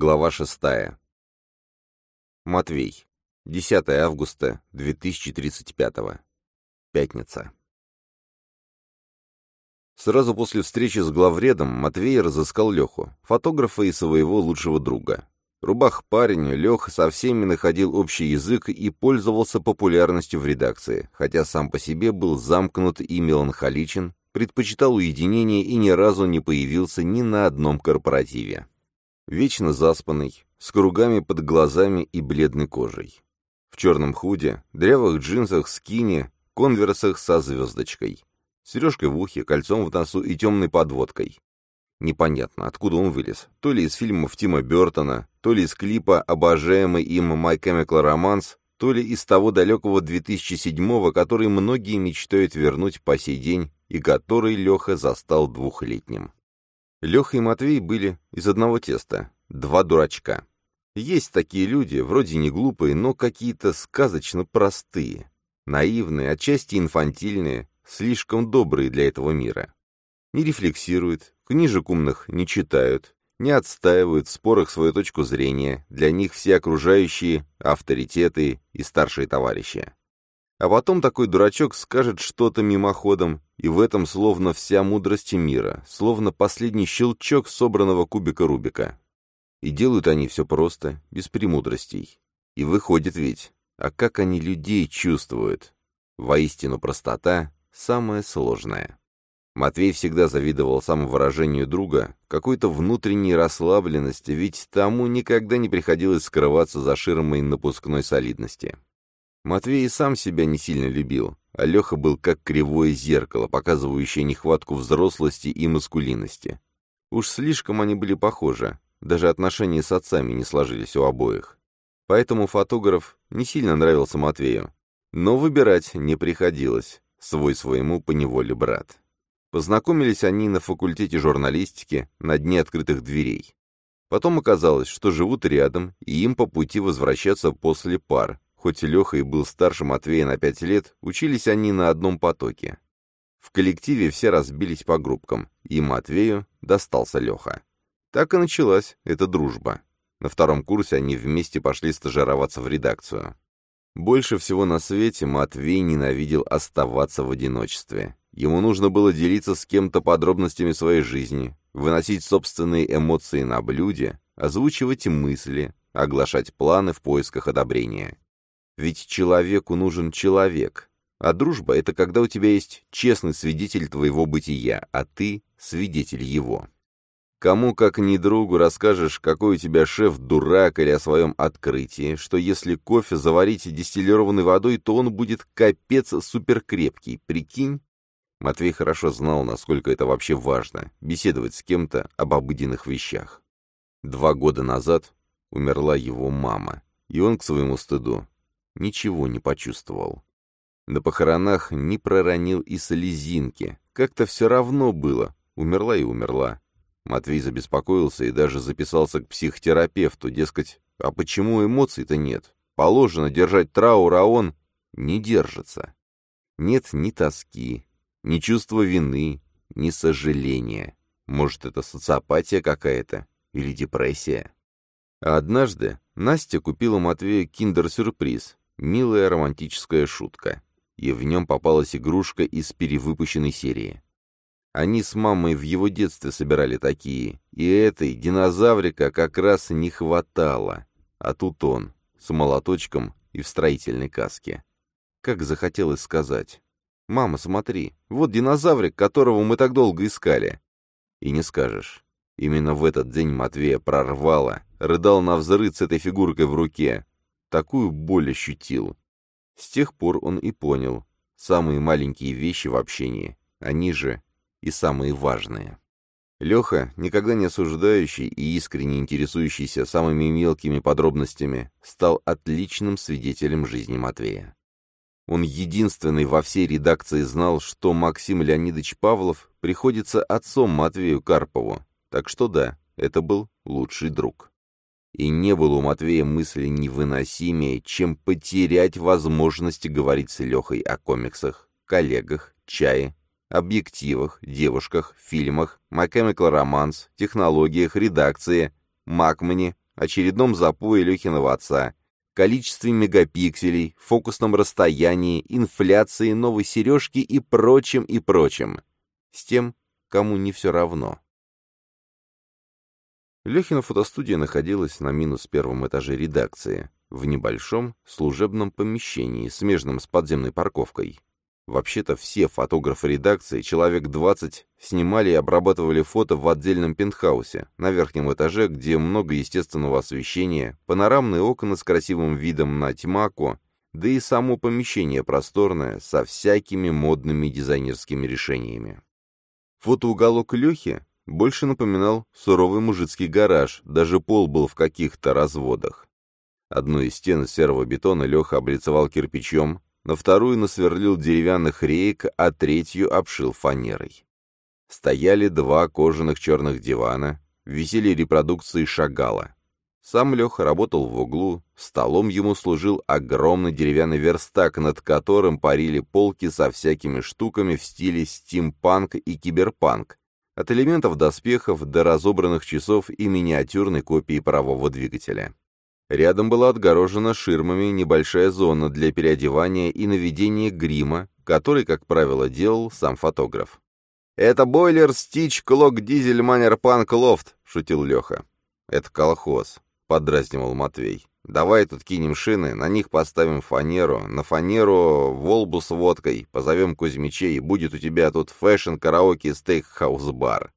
Глава шестая. Матвей. 10 августа 2035. Пятница. Сразу после встречи с главредом Матвей разыскал Леху, фотографа и своего лучшего друга. Рубах парень, Лех со всеми находил общий язык и пользовался популярностью в редакции, хотя сам по себе был замкнут и меланхоличен, предпочитал уединение и ни разу не появился ни на одном корпоративе. Вечно заспанный, с кругами под глазами и бледной кожей. В черном худе, дрявых джинсах, скине, конверсах со звездочкой. Сережкой в ухе, кольцом в носу и темной подводкой. Непонятно, откуда он вылез. То ли из фильмов Тима Бертона, то ли из клипа обожаемый им My Chemical Romance, то ли из того далекого 2007-го, который многие мечтают вернуть по сей день и который Леха застал двухлетним. Леха и Матвей были из одного теста, два дурачка. Есть такие люди, вроде не глупые, но какие-то сказочно простые, наивные, отчасти инфантильные, слишком добрые для этого мира. Не рефлексируют, книжек умных не читают, не отстаивают в спорах свою точку зрения, для них все окружающие — авторитеты и старшие товарищи. А потом такой дурачок скажет что-то мимоходом, и в этом словно вся мудрость мира, словно последний щелчок собранного кубика Рубика. И делают они все просто, без премудростей. И выходит ведь, а как они людей чувствуют? Воистину простота — самое сложное. Матвей всегда завидовал самовыражению друга, какой-то внутренней расслабленности, ведь тому никогда не приходилось скрываться за ширмой напускной солидности. Матвей и сам себя не сильно любил, а Леха был как кривое зеркало, показывающее нехватку взрослости и маскулинности. Уж слишком они были похожи, даже отношения с отцами не сложились у обоих. Поэтому фотограф не сильно нравился Матвею. Но выбирать не приходилось, свой своему поневоле брат. Познакомились они на факультете журналистики на дне открытых дверей. Потом оказалось, что живут рядом, и им по пути возвращаться после пар, Хоть Леха и был старше Матвея на пять лет, учились они на одном потоке. В коллективе все разбились по группкам, и Матвею достался Леха. Так и началась эта дружба. На втором курсе они вместе пошли стажироваться в редакцию. Больше всего на свете Матвей ненавидел оставаться в одиночестве. Ему нужно было делиться с кем-то подробностями своей жизни, выносить собственные эмоции на блюде, озвучивать мысли, оглашать планы в поисках одобрения. Ведь человеку нужен человек. А дружба — это когда у тебя есть честный свидетель твоего бытия, а ты — свидетель его. Кому, как ни другу, расскажешь, какой у тебя шеф дурак или о своем открытии, что если кофе заварить дистиллированной водой, то он будет капец суперкрепкий, прикинь? Матвей хорошо знал, насколько это вообще важно — беседовать с кем-то об обыденных вещах. Два года назад умерла его мама, и он, к своему стыду, ничего не почувствовал. На похоронах не проронил и слезинки. Как-то все равно было. Умерла и умерла. Матвей забеспокоился и даже записался к психотерапевту, дескать, а почему эмоций-то нет? Положено держать траур, а он не держится. Нет ни тоски, ни чувства вины, ни сожаления. Может, это социопатия какая-то или депрессия? А однажды Настя купила Матвею киндер-сюрприз. Милая романтическая шутка. И в нем попалась игрушка из перевыпущенной серии. Они с мамой в его детстве собирали такие, и этой динозаврика как раз не хватало. А тут он, с молоточком и в строительной каске. Как захотелось сказать. «Мама, смотри, вот динозаврик, которого мы так долго искали». И не скажешь. Именно в этот день Матвея прорвало, рыдал на взрыв с этой фигуркой в руке, такую боль ощутил. С тех пор он и понял, самые маленькие вещи в общении, они же и самые важные. Леха, никогда не осуждающий и искренне интересующийся самыми мелкими подробностями, стал отличным свидетелем жизни Матвея. Он единственный во всей редакции знал, что Максим Леонидович Павлов приходится отцом Матвею Карпову, так что да, это был лучший друг. И не было у Матвея мысли невыносимее, чем потерять возможность говорить с Лехой о комиксах, коллегах, чае, объективах, девушках, фильмах, Chemical Romance, технологиях, редакции, Макмане, очередном запое Лехиного отца, количестве мегапикселей, фокусном расстоянии, инфляции, новой сережки и прочим, и прочим. С тем, кому не все равно. Лехина фотостудия находилась на минус первом этаже редакции, в небольшом служебном помещении, смежном с подземной парковкой. Вообще-то все фотографы редакции, человек 20, снимали и обрабатывали фото в отдельном пентхаусе, на верхнем этаже, где много естественного освещения, панорамные окна с красивым видом на Тьмаку, да и само помещение просторное, со всякими модными дизайнерскими решениями. Фотоуголок Лехи больше напоминал суровый мужицкий гараж, даже пол был в каких-то разводах. Одну из стен серого бетона Леха облицевал кирпичом, на вторую насверлил деревянных реек, а третью обшил фанерой. Стояли два кожаных черных дивана, висели репродукции Шагала. Сам Леха работал в углу, столом ему служил огромный деревянный верстак, над которым парили полки со всякими штуками в стиле стимпанк и киберпанк, от элементов доспехов до разобранных часов и миниатюрной копии парового двигателя. Рядом была отгорожена ширмами небольшая зона для переодевания и наведения грима, который, как правило, делал сам фотограф. «Это бойлер Стич Клок Дизель Манер Панк Лофт», — шутил Леха. «Это колхоз», — подразнивал Матвей. «Давай тут кинем шины, на них поставим фанеру, на фанеру воблу с водкой, позовем Кузьмичей, и будет у тебя тут фэшн-караоке стейк-хаус-бар».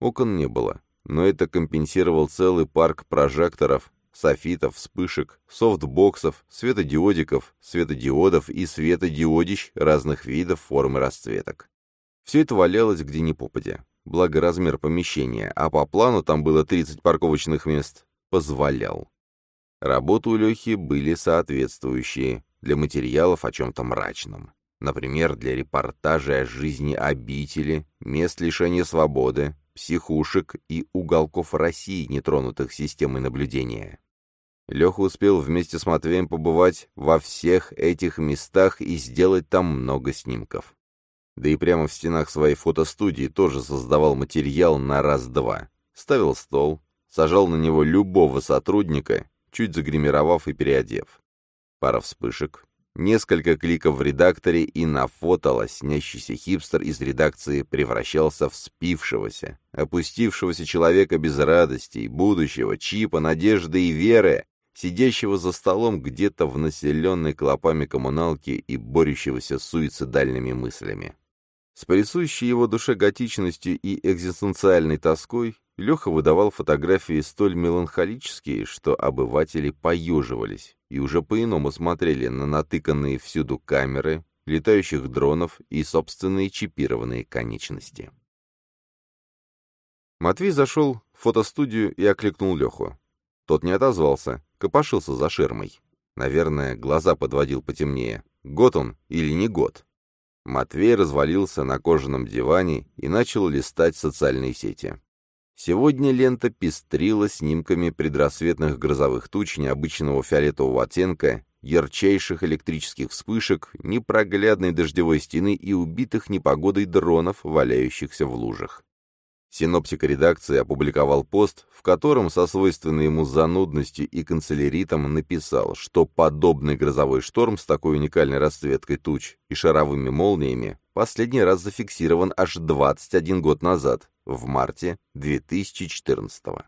Окон не было, но это компенсировал целый парк прожекторов, софитов, вспышек, софтбоксов, светодиодиков, светодиодов и светодиодищ разных видов, форм и расцветок. Все это валялось где ни попадя. Благо размер помещения, а по плану там было 30 парковочных мест, позволял. Работы у Лехи были соответствующие, для материалов о чем-то мрачном. Например, для репортажей о жизни обители, мест лишения свободы, психушек и уголков России, нетронутых системой наблюдения. Леха успел вместе с Матвеем побывать во всех этих местах и сделать там много снимков. Да и прямо в стенах своей фотостудии тоже создавал материал на раз-два. Ставил стол, сажал на него любого сотрудника, чуть загримировав и переодев. Пара вспышек, Несколько кликов в редакторе, и на фото лоснящийся хипстер из редакции превращался в спившегося, опустившегося человека без радости, будущего, чипа, надежды и веры, сидящего за столом где-то в населенной клопами коммуналке и борющегося с суицидальными мыслями. С его душе готичностью и экзистенциальной тоской Леха выдавал фотографии столь меланхолические, что обыватели поюживались и уже по-иному смотрели на натыканные всюду камеры, летающих дронов и собственные чипированные конечности. Матвей зашел в фотостудию и окликнул Леху. Тот не отозвался, копошился за ширмой. Наверное, глаза подводил потемнее. Год он или не год? Матвей развалился на кожаном диване и начал листать социальные сети. Сегодня лента пестрила снимками предрассветных грозовых туч необычного фиолетового оттенка, ярчайших электрических вспышек, непроглядной дождевой стены и убитых непогодой дронов, валяющихся в лужах. Синоптик редакции опубликовал пост, в котором со свойственной ему занудностью и канцеляритом написал, что подобный грозовой шторм с такой уникальной расцветкой туч и шаровыми молниями последний раз зафиксирован аж 21 год назад, в марте 2014 -го.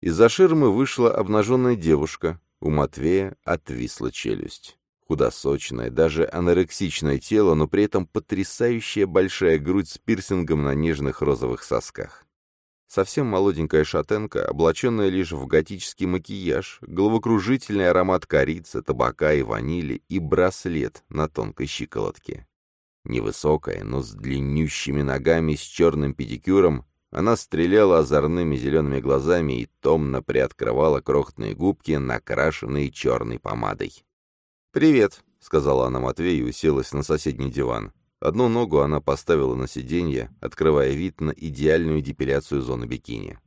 Из-за ширмы вышла обнаженная девушка, у Матвея отвисла челюсть. Худосочное, даже анорексичное тело, но при этом потрясающая большая грудь с пирсингом на нежных розовых сосках. Совсем молоденькая шатенка, облаченная лишь в готический макияж, головокружительный аромат корицы, табака и ванили и браслет на тонкой щиколотке. Невысокая, но с длиннющими ногами, с черным педикюром, она стреляла озорными зелеными глазами и томно приоткрывала крохотные губки, накрашенные черной помадой. «Привет», — сказала она Матвею и уселась на соседний диван. Одну ногу она поставила на сиденье, открывая вид на идеальную депиляцию зоны бикини.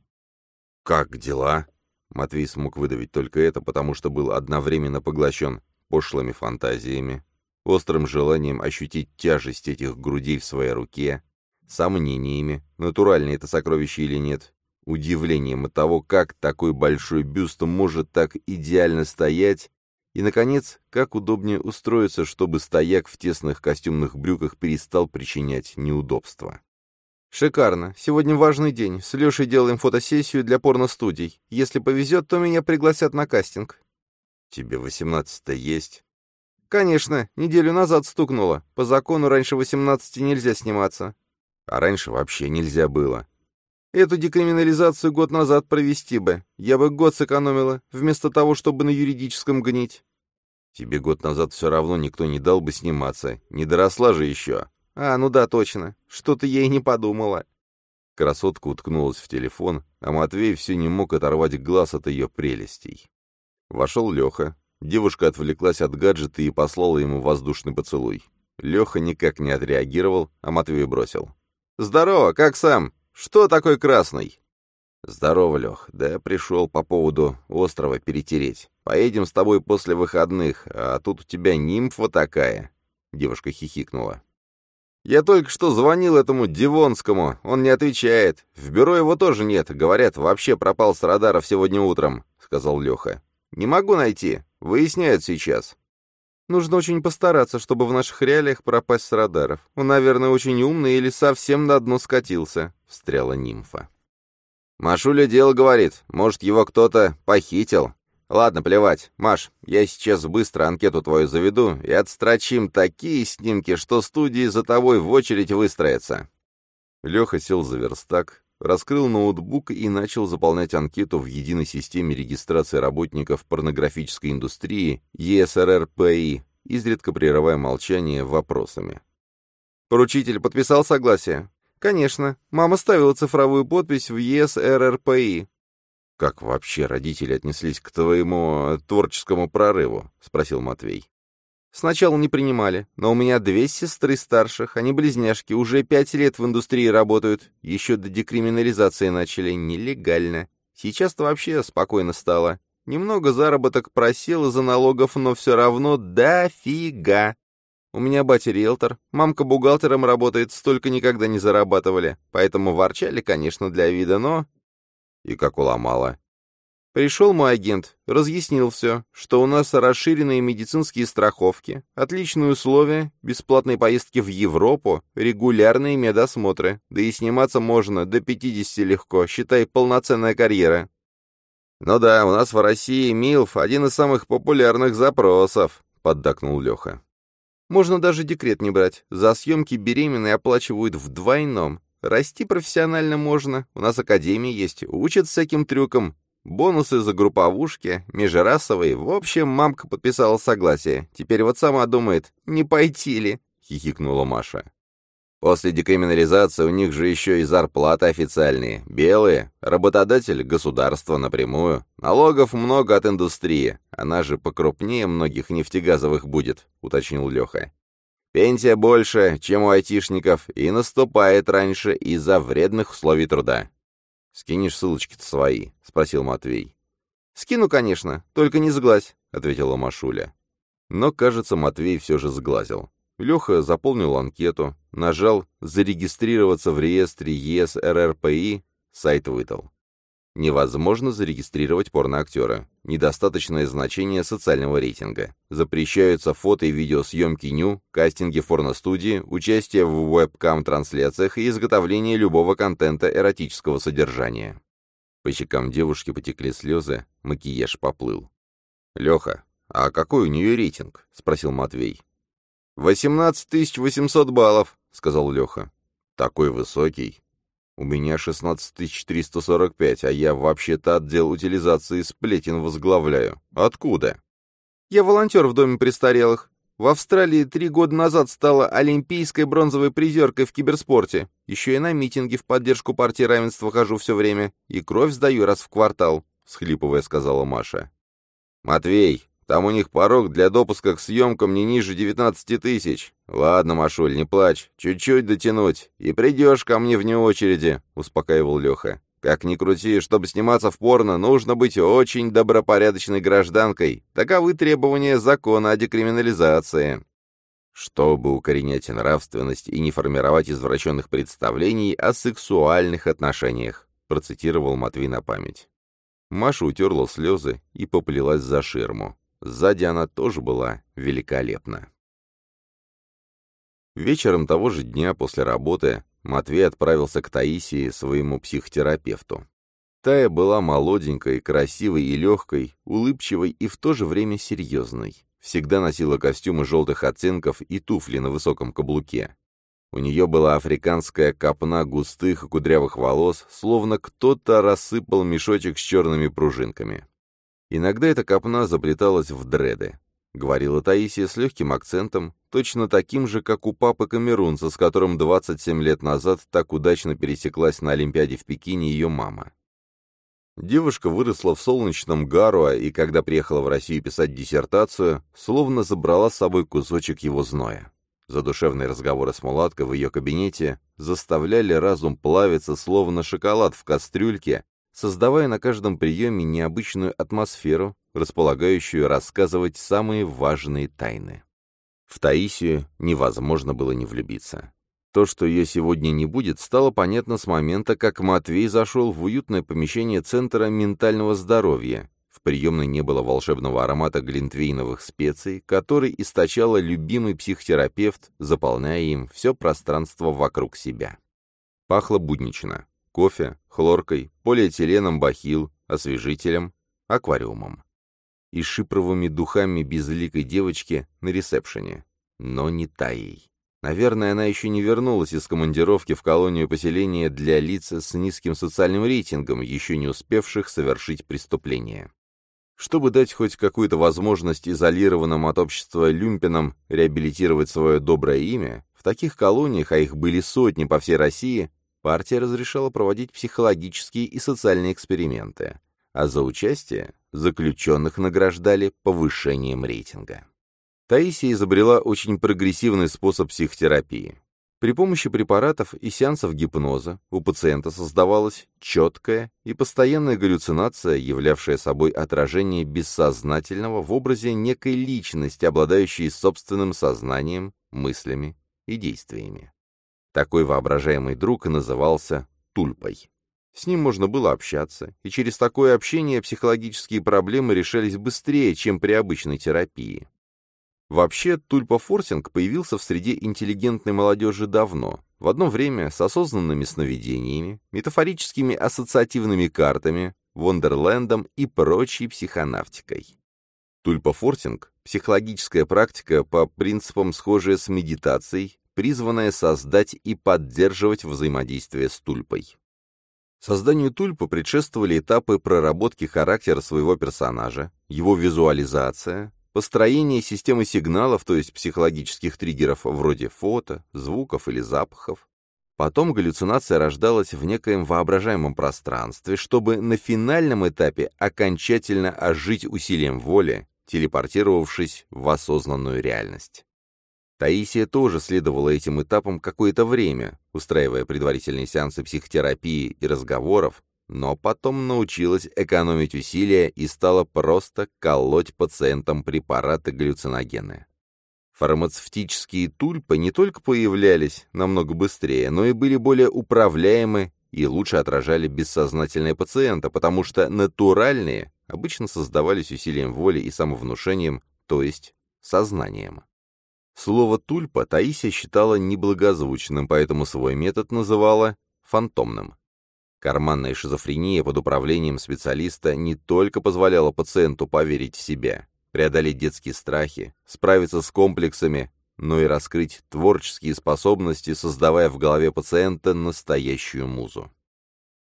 «Как дела?» Матвей смог выдавить только это, потому что был одновременно поглощен пошлыми фантазиями, острым желанием ощутить тяжесть этих грудей в своей руке, сомнениями, натуральное это сокровище или нет, удивлением от того, как такой большой бюст может так идеально стоять, и, наконец, как удобнее устроиться, чтобы стояк в тесных костюмных брюках перестал причинять неудобства. «Шикарно. Сегодня важный день. С Лешей делаем фотосессию для порностудий. Если повезет, то меня пригласят на кастинг». «Тебе восемнадцать-то есть?» «Конечно. Неделю назад стукнуло. По закону раньше восемнадцати нельзя сниматься». «А раньше вообще нельзя было». Эту декриминализацию год назад провести бы. Я бы год сэкономила, вместо того, чтобы на юридическом гнить. Тебе год назад все равно никто не дал бы сниматься. Не доросла же еще. А, ну да, точно. Что-то я и не подумала. Красотка уткнулась в телефон, а Матвей все не мог оторвать глаз от ее прелестей. Вошел Леха. Девушка отвлеклась от гаджета и послала ему воздушный поцелуй. Леха никак не отреагировал, а Матвей бросил. «Здорово, как сам? Что такой красный?» «Здорово, Лех. Да пришел по поводу острова перетереть. Поедем с тобой после выходных, а тут у тебя нимфа такая». Девушка хихикнула. «Я только что звонил этому Дивонскому, он не отвечает. В бюро его тоже нет, говорят, вообще пропал с радаров сегодня утром», — сказал Леха. «Не могу найти, выясняют сейчас». Нужно очень постараться, чтобы в наших реалиях пропасть с радаров. Он, наверное, очень умный или совсем на дно скатился», — встряла нимфа. Машуля дело говорит, может, его кто-то похитил. Ладно, плевать. Маш, я сейчас быстро анкету твою заведу и отстрочим такие снимки, что студии за тобой в очередь выстроятся. Леха сел за верстак, раскрыл ноутбук и начал заполнять анкету в единой системе регистрации работников порнографической индустрии ЕСРРПИ, изредка прерывая молчание вопросами. «Поручитель подписал согласие?» «Конечно. Мама ставила цифровую подпись в ЕСРРПИ». «Как вообще родители отнеслись к твоему э, творческому прорыву?» — спросил Матвей. «Сначала не принимали, но у меня две сестры старших, они близняшки, уже пять лет в индустрии работают, еще до декриминализации начали, нелегально. Сейчас-то вообще спокойно стало. Немного заработок просел из-за налогов, но все равно дофига. У меня батя риэлтор, мамка бухгалтером работает, столько никогда не зарабатывали. Поэтому ворчали, конечно, для вида, но... И как уломала. Пришел мой агент, разъяснил все, что у нас расширенные медицинские страховки, отличные условия, бесплатные поездки в Европу, регулярные медосмотры, да и сниматься можно до 50 легко, считай, полноценная карьера. «Ну да, у нас в России МИЛФ — один из самых популярных запросов», — поддакнул Леха. Можно даже декрет не брать. За съемки беременные оплачивают в двойном. Расти профессионально можно. У нас академия есть. Учат всяким трюкам. Бонусы за групповушки, межрасовые. В общем, мамка подписала согласие. Теперь вот сама думает, не пойти ли? Хихикнула Маша. После декриминализации у них же еще и зарплаты официальные. Белые. Работодатель — государство напрямую. Налогов много от индустрии. Она же покрупнее многих нефтегазовых будет, уточнил Леха. Пенсия больше, чем у айтишников, и наступает раньше из-за вредных условий труда. «Скинешь ссылочки-то свои?» — спросил Матвей. «Скину, конечно, только не сглазь», — ответила Машуля. Но, кажется, Матвей все же сглазил. Леха заполнил анкету, нажал «Зарегистрироваться в реестре ЕСРРПИ», сайт выдал. Невозможно зарегистрировать порноактера. Недостаточное значение социального рейтинга. Запрещаются фото и видеосъемки ню, кастинги в порностудии, участие в вебкам-трансляциях и изготовление любого контента эротического содержания. По щекам девушки потекли слезы, макияж поплыл. «Леха, а какой у нее рейтинг?» — спросил Матвей. «Восемнадцать восемьсот баллов», — сказал Леха. «Такой высокий. У меня шестнадцать тысяч триста сорок пять, а я вообще-то отдел утилизации сплетен возглавляю. Откуда?» «Я волонтер в доме престарелых. В Австралии три года назад стала олимпийской бронзовой призеркой в киберспорте. Еще и на митинги в поддержку партии равенства хожу все время. И кровь сдаю раз в квартал», — схлипывая сказала Маша. «Матвей, там у них порог для допуска к съемкам не ниже 19 тысяч. Ладно, Машуль, не плачь, чуть-чуть дотянуть, и придешь ко мне вне очереди», — успокаивал Леха. «Как ни крути, чтобы сниматься в порно, нужно быть очень добропорядочной гражданкой. Таковы требования закона о декриминализации». Чтобы укоренять нравственность и не формировать извращенных представлений о сексуальных отношениях, процитировал Матвей на память. Маша утерла слезы и поплелась за ширму. Сзади она тоже была великолепна. Вечером того же дня после работы Матвей отправился к Таисии, своему психотерапевту. Тая была молоденькой, красивой и легкой, улыбчивой и в то же время серьезной. Всегда носила костюмы желтых оттенков и туфли на высоком каблуке. У нее была африканская копна густых и кудрявых волос, словно кто-то рассыпал мешочек с черными пружинками. Иногда эта копна заплеталась в дреды. Говорила Таисия с легким акцентом, точно таким же, как у папы Камерунца, с которым 27 лет назад так удачно пересеклась на Олимпиаде в Пекине ее мама. Девушка выросла в солнечном Гаруа, и когда приехала в Россию писать диссертацию, словно забрала с собой кусочек его зноя. Задушевные разговоры с мулаткой в ее кабинете заставляли разум плавиться, словно шоколад в кастрюльке, создавая на каждом приеме необычную атмосферу, располагающую рассказывать самые важные тайны. В Таисию невозможно было не влюбиться. То, что ее сегодня не будет, стало понятно с момента, как Матвей зашел в уютное помещение Центра ментального здоровья, в приемной не было волшебного аромата глинтвейновых специй, который источала любимый психотерапевт, заполняя им все пространство вокруг себя. Пахло буднично. Кофе, хлоркой, полиэтиленом бахил, освежителем, аквариумом. И шипровыми духами безликой девочки на ресепшене. Но не таей. Наверное, она еще не вернулась из командировки в колонию поселения для лиц с низким социальным рейтингом, еще не успевших совершить преступление. Чтобы дать хоть какую-то возможность изолированным от общества люмпинам реабилитировать свое доброе имя, в таких колониях, а их были сотни по всей России, партия разрешала проводить психологические и социальные эксперименты, а за участие заключенных награждали повышением рейтинга. Таисия изобрела очень прогрессивный способ психотерапии. При помощи препаратов и сеансов гипноза у пациента создавалась четкая и постоянная галлюцинация, являвшая собой отражение бессознательного в образе некой личности, обладающей собственным сознанием, мыслями и действиями. Такой воображаемый друг и назывался Тульпой. С ним можно было общаться, и через такое общение психологические проблемы решались быстрее, чем при обычной терапии. Вообще, тульпофорсинг появился в среде интеллигентной молодежи давно, в одно время с осознанными сновидениями, метафорическими ассоциативными картами, Вондерлендом и прочей психонавтикой. Тульпофорсинг – психологическая практика по принципам, схожая с медитацией, призванная создать и поддерживать взаимодействие с тульпой. Созданию тульпы предшествовали этапы проработки характера своего персонажа, его визуализация, Построение системы сигналов, то есть психологических триггеров вроде фото, звуков или запахов. Потом галлюцинация рождалась в некоем воображаемом пространстве, чтобы на финальном этапе окончательно ожить усилием воли, телепортировавшись в осознанную реальность. Таисия тоже следовала этим этапам какое-то время, устраивая предварительные сеансы психотерапии и разговоров, но потом научилась экономить усилия и стала просто колоть пациентам препараты галлюциногены. Фармацевтические тульпы не только появлялись намного быстрее, но и были более управляемы и лучше отражали бессознательное пациента, потому что натуральные обычно создавались усилием воли и самовнушением, то есть сознанием. Слово «тульпа» Таисия считала неблагозвучным, поэтому свой метод называла фантомным. Карманная шизофрения под управлением специалиста не только позволяла пациенту поверить в себя, преодолеть детские страхи, справиться с комплексами, но и раскрыть творческие способности, создавая в голове пациента настоящую музу.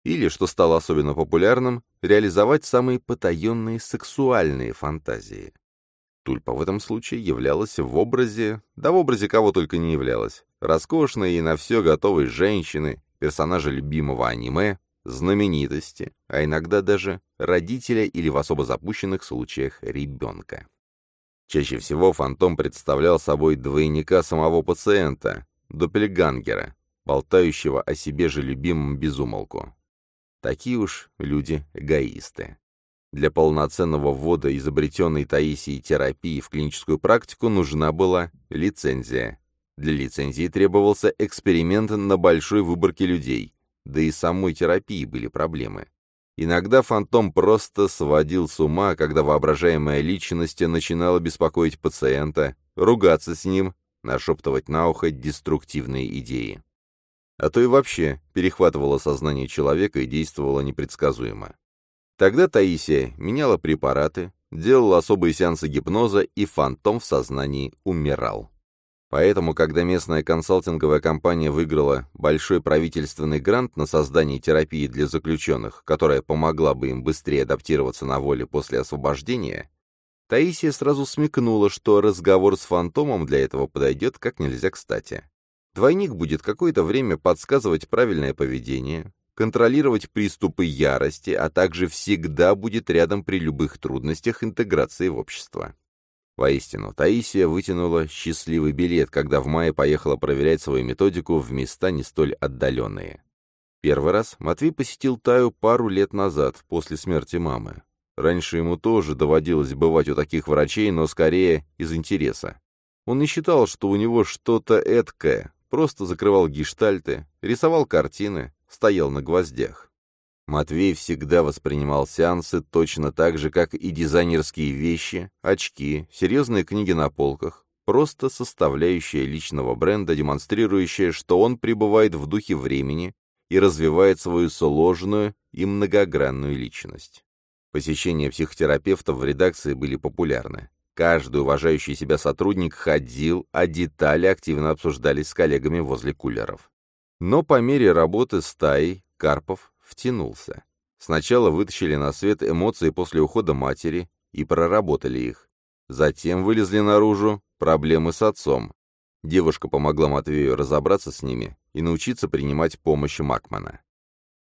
Или, что стало особенно популярным, реализовать самые потаенные сексуальные фантазии. Тульпа в этом случае являлась в образе, да в образе кого только не являлась, роскошной и на все готовой женщины, персонажа любимого аниме, знаменитости, а иногда даже родителя или в особо запущенных случаях ребенка. Чаще всего фантом представлял собой двойника самого пациента, доппельгангера, болтающего о себе же любимом безумолку. Такие уж люди эгоисты. Для полноценного ввода изобретенной Таисией терапии в клиническую практику нужна была лицензия. Для лицензии требовался эксперимент на большой выборке людей, Да и самой терапии были проблемы. Иногда фантом просто сводил с ума, когда воображаемая личность начинала беспокоить пациента, ругаться с ним, нашептывать на ухо деструктивные идеи. А то и вообще перехватывала сознание человека и действовала непредсказуемо. Тогда Таисия меняла препараты, делала особые сеансы гипноза, и фантом в сознании умирал. Поэтому, когда местная консалтинговая компания выиграла большой правительственный грант на создание терапии для заключенных, которая помогла бы им быстрее адаптироваться на воле после освобождения, Таисия сразу смекнула, что разговор с фантомом для этого подойдет как нельзя кстати. Двойник будет какое-то время подсказывать правильное поведение, контролировать приступы ярости, а также всегда будет рядом при любых трудностях интеграции в общество. Воистину, Таисия вытянула счастливый билет, когда в мае поехала проверять свою методику в места не столь отдаленные. Первый раз Матвей посетил Таю пару лет назад, после смерти мамы. Раньше ему тоже доводилось бывать у таких врачей, но скорее из интереса. Он не считал, что у него что-то эткое, просто закрывал гештальты, рисовал картины, стоял на гвоздях. Матвей всегда воспринимал сеансы точно так же, как и дизайнерские вещи, очки, серьезные книги на полках, просто составляющая личного бренда, демонстрирующая, что он пребывает в духе времени и развивает свою сложную и многогранную личность. Посещения психотерапевтов в редакции были популярны. Каждый уважающий себя сотрудник ходил, а детали активно обсуждались с коллегами возле кулеров. Но по мере работы с Таей Карпов втянулся. Сначала вытащили на свет эмоции после ухода матери и проработали их. Затем вылезли наружу проблемы с отцом. Девушка помогла Матвею разобраться с ними и научиться принимать помощь Макмана.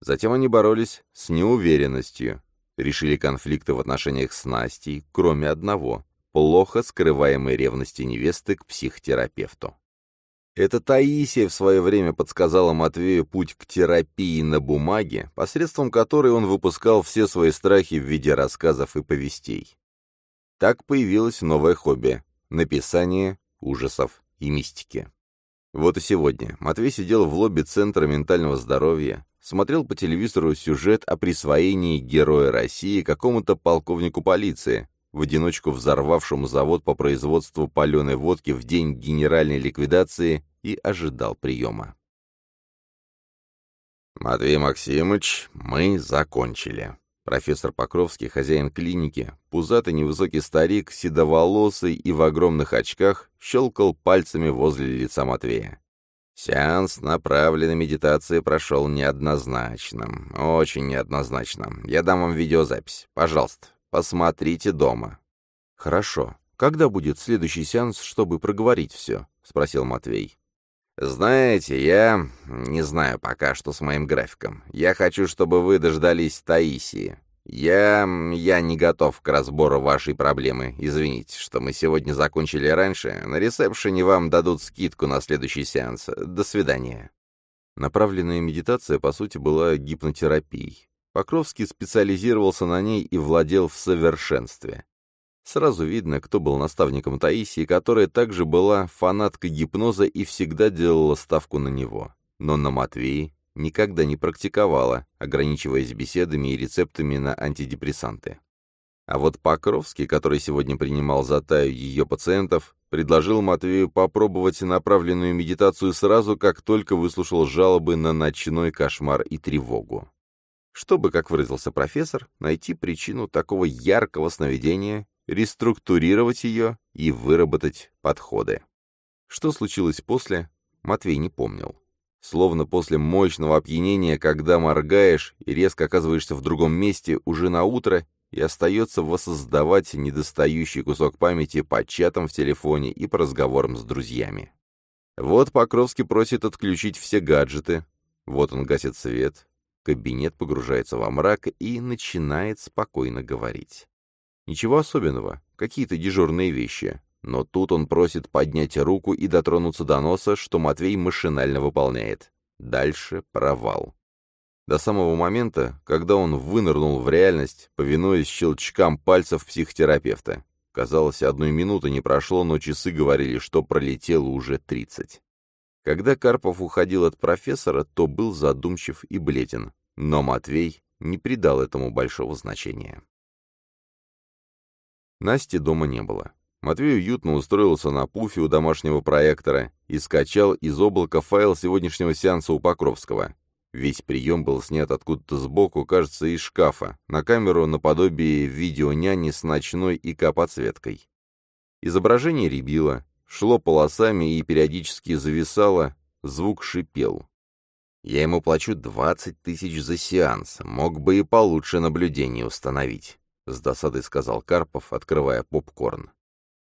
Затем они боролись с неуверенностью, решили конфликты в отношениях с Настей, кроме одного – плохо скрываемой ревности невесты к психотерапевту. Это Таисия в свое время подсказала Матвею путь к терапии на бумаге, посредством которой он выпускал все свои страхи в виде рассказов и повестей. Так появилось новое хобби — написание ужасов и мистики. Вот и сегодня Матвей сидел в лобби Центра ментального здоровья, смотрел по телевизору сюжет о присвоении Героя России какому-то полковнику полиции, в одиночку взорвавшему завод по производству паленой водки в день генеральной ликвидации и ожидал приема. «Матвей Максимович, мы закончили». Профессор Покровский, хозяин клиники, пузатый невысокий старик, седоволосый и в огромных очках, щелкал пальцами возле лица Матвея. Сеанс направленной медитации прошел неоднозначно, очень неоднозначно. Я дам вам видеозапись. Пожалуйста, посмотрите дома. Хорошо. Когда будет следующий сеанс, чтобы проговорить все? Спросил Матвей. «Знаете, я не знаю пока, что с моим графиком. Я хочу, чтобы вы дождались Таисии. Я... я не готов к разбору вашей проблемы. Извините, что мы сегодня закончили раньше. На ресепшене вам дадут скидку на следующий сеанс. До свидания». Направленная медитация, по сути, была гипнотерапией. Покровский специализировался на ней и владел в совершенстве. Сразу видно, кто был наставником Таисии, которая также была фанаткой гипноза и всегда делала ставку на него. Но на Матвее никогда не практиковала, ограничиваясь беседами и рецептами на антидепрессанты. А вот Покровский, который сегодня принимал за Таю ее пациентов, предложил Матвею попробовать направленную медитацию сразу, как только выслушал жалобы на ночной кошмар и тревогу. Чтобы, как выразился профессор, найти причину такого яркого сновидения реструктурировать ее и выработать подходы. Что случилось после, Матвей не помнил. Словно после мощного опьянения, когда моргаешь и резко оказываешься в другом месте уже на утро, и остается воссоздавать недостающий кусок памяти по чатам в телефоне и по разговорам с друзьями. Вот Покровский просит отключить все гаджеты, вот он гасит свет, кабинет погружается во мрак и начинает спокойно говорить. Ничего особенного, какие-то дежурные вещи. Но тут он просит поднять руку и дотронуться до носа, что Матвей машинально выполняет. Дальше провал. До самого момента, когда он вынырнул в реальность, повинуясь щелчкам пальцев психотерапевта. Казалось, одной минуты не прошло, но часы говорили, что пролетело уже тридцать. Когда Карпов уходил от профессора, то был задумчив и бледен, но Матвей не придал этому большого значения. Насти дома не было. Матвей уютно устроился на пуфе у домашнего проектора и скачал из облака файл сегодняшнего сеанса у Покровского. Весь прием был снят откуда-то сбоку, кажется, из шкафа, на камеру наподобие видеоняни с ночной ИК-подсветкой. Изображение рябило, шло полосами и периодически зависало, звук шипел. Я ему плачу 20 тысяч за сеанс, мог бы и получше наблюдение установить, — с досадой сказал Карпов, открывая попкорн.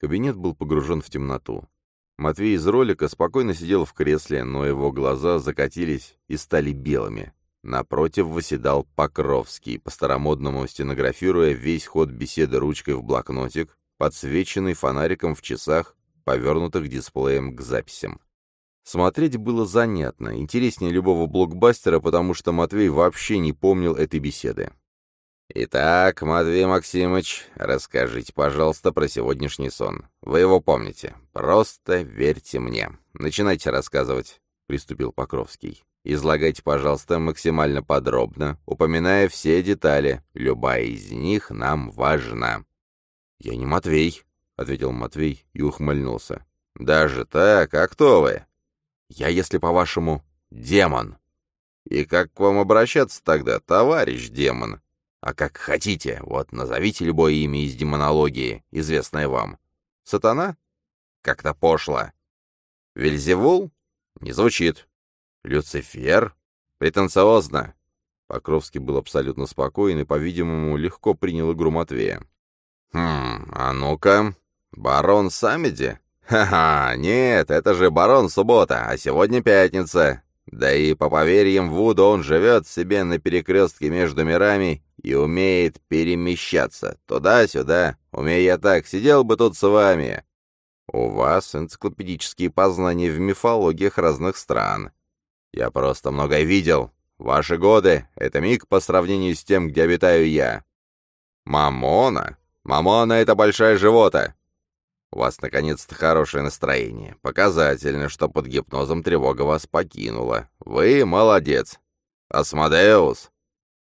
Кабинет был погружен в темноту. Матвей из ролика спокойно сидел в кресле, но его глаза закатились и стали белыми. Напротив восседал Покровский, по-старомодному стенографируя весь ход беседы ручкой в блокнотик, подсвеченный фонариком в часах, повернутых дисплеем к записям. Смотреть было занятно, интереснее любого блокбастера, потому что Матвей вообще не помнил этой беседы. «Итак, Матвей Максимович, расскажите, пожалуйста, про сегодняшний сон. Вы его помните. Просто верьте мне. Начинайте рассказывать», — приступил Покровский. «Излагайте, пожалуйста, максимально подробно, упоминая все детали. Любая из них нам важна». «Я не Матвей», — ответил Матвей и ухмыльнулся. «Даже так? А кто вы?» «Я, если по-вашему, демон». «И как к вам обращаться тогда, товарищ демон?» А как хотите, вот назовите любое имя из демонологии, известное вам. Сатана? Как-то пошло. Вельзевул? Не звучит. Люцифер? Претенциозно. Покровский был абсолютно спокоен и, по-видимому, легко принял игру Матвея. «Хм, а ну-ка, барон Самеди? Ха-ха, нет, это же барон Суббота, а сегодня пятница. Да и по поверьям Вуда он живет себе на перекрестке между мирами и умеет перемещаться туда-сюда. Умея я так, сидел бы тут с вами. У вас энциклопедические познания в мифологиях разных стран. Я просто многое видел. Ваши годы — это миг по сравнению с тем, где обитаю я. Мамона? Мамона — это большая живота. У вас наконец-то хорошее настроение. Показательно, что под гипнозом тревога вас покинула. Вы молодец. Асмодеус?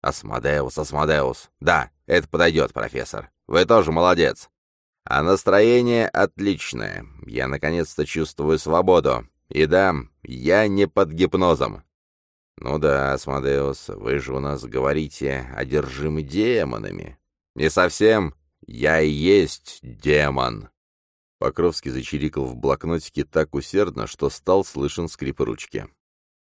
«Асмодеус, Асмодеус. Да, это подойдет, профессор. Вы тоже молодец. А настроение отличное. Я наконец-то чувствую свободу. И да, я не под гипнозом. Ну да, Асмодеус, вы же у нас говорите одержимы демонами. Не совсем. Я и есть демон. Покровский зачирикал в блокнотике так усердно, что стал слышен скрип ручки.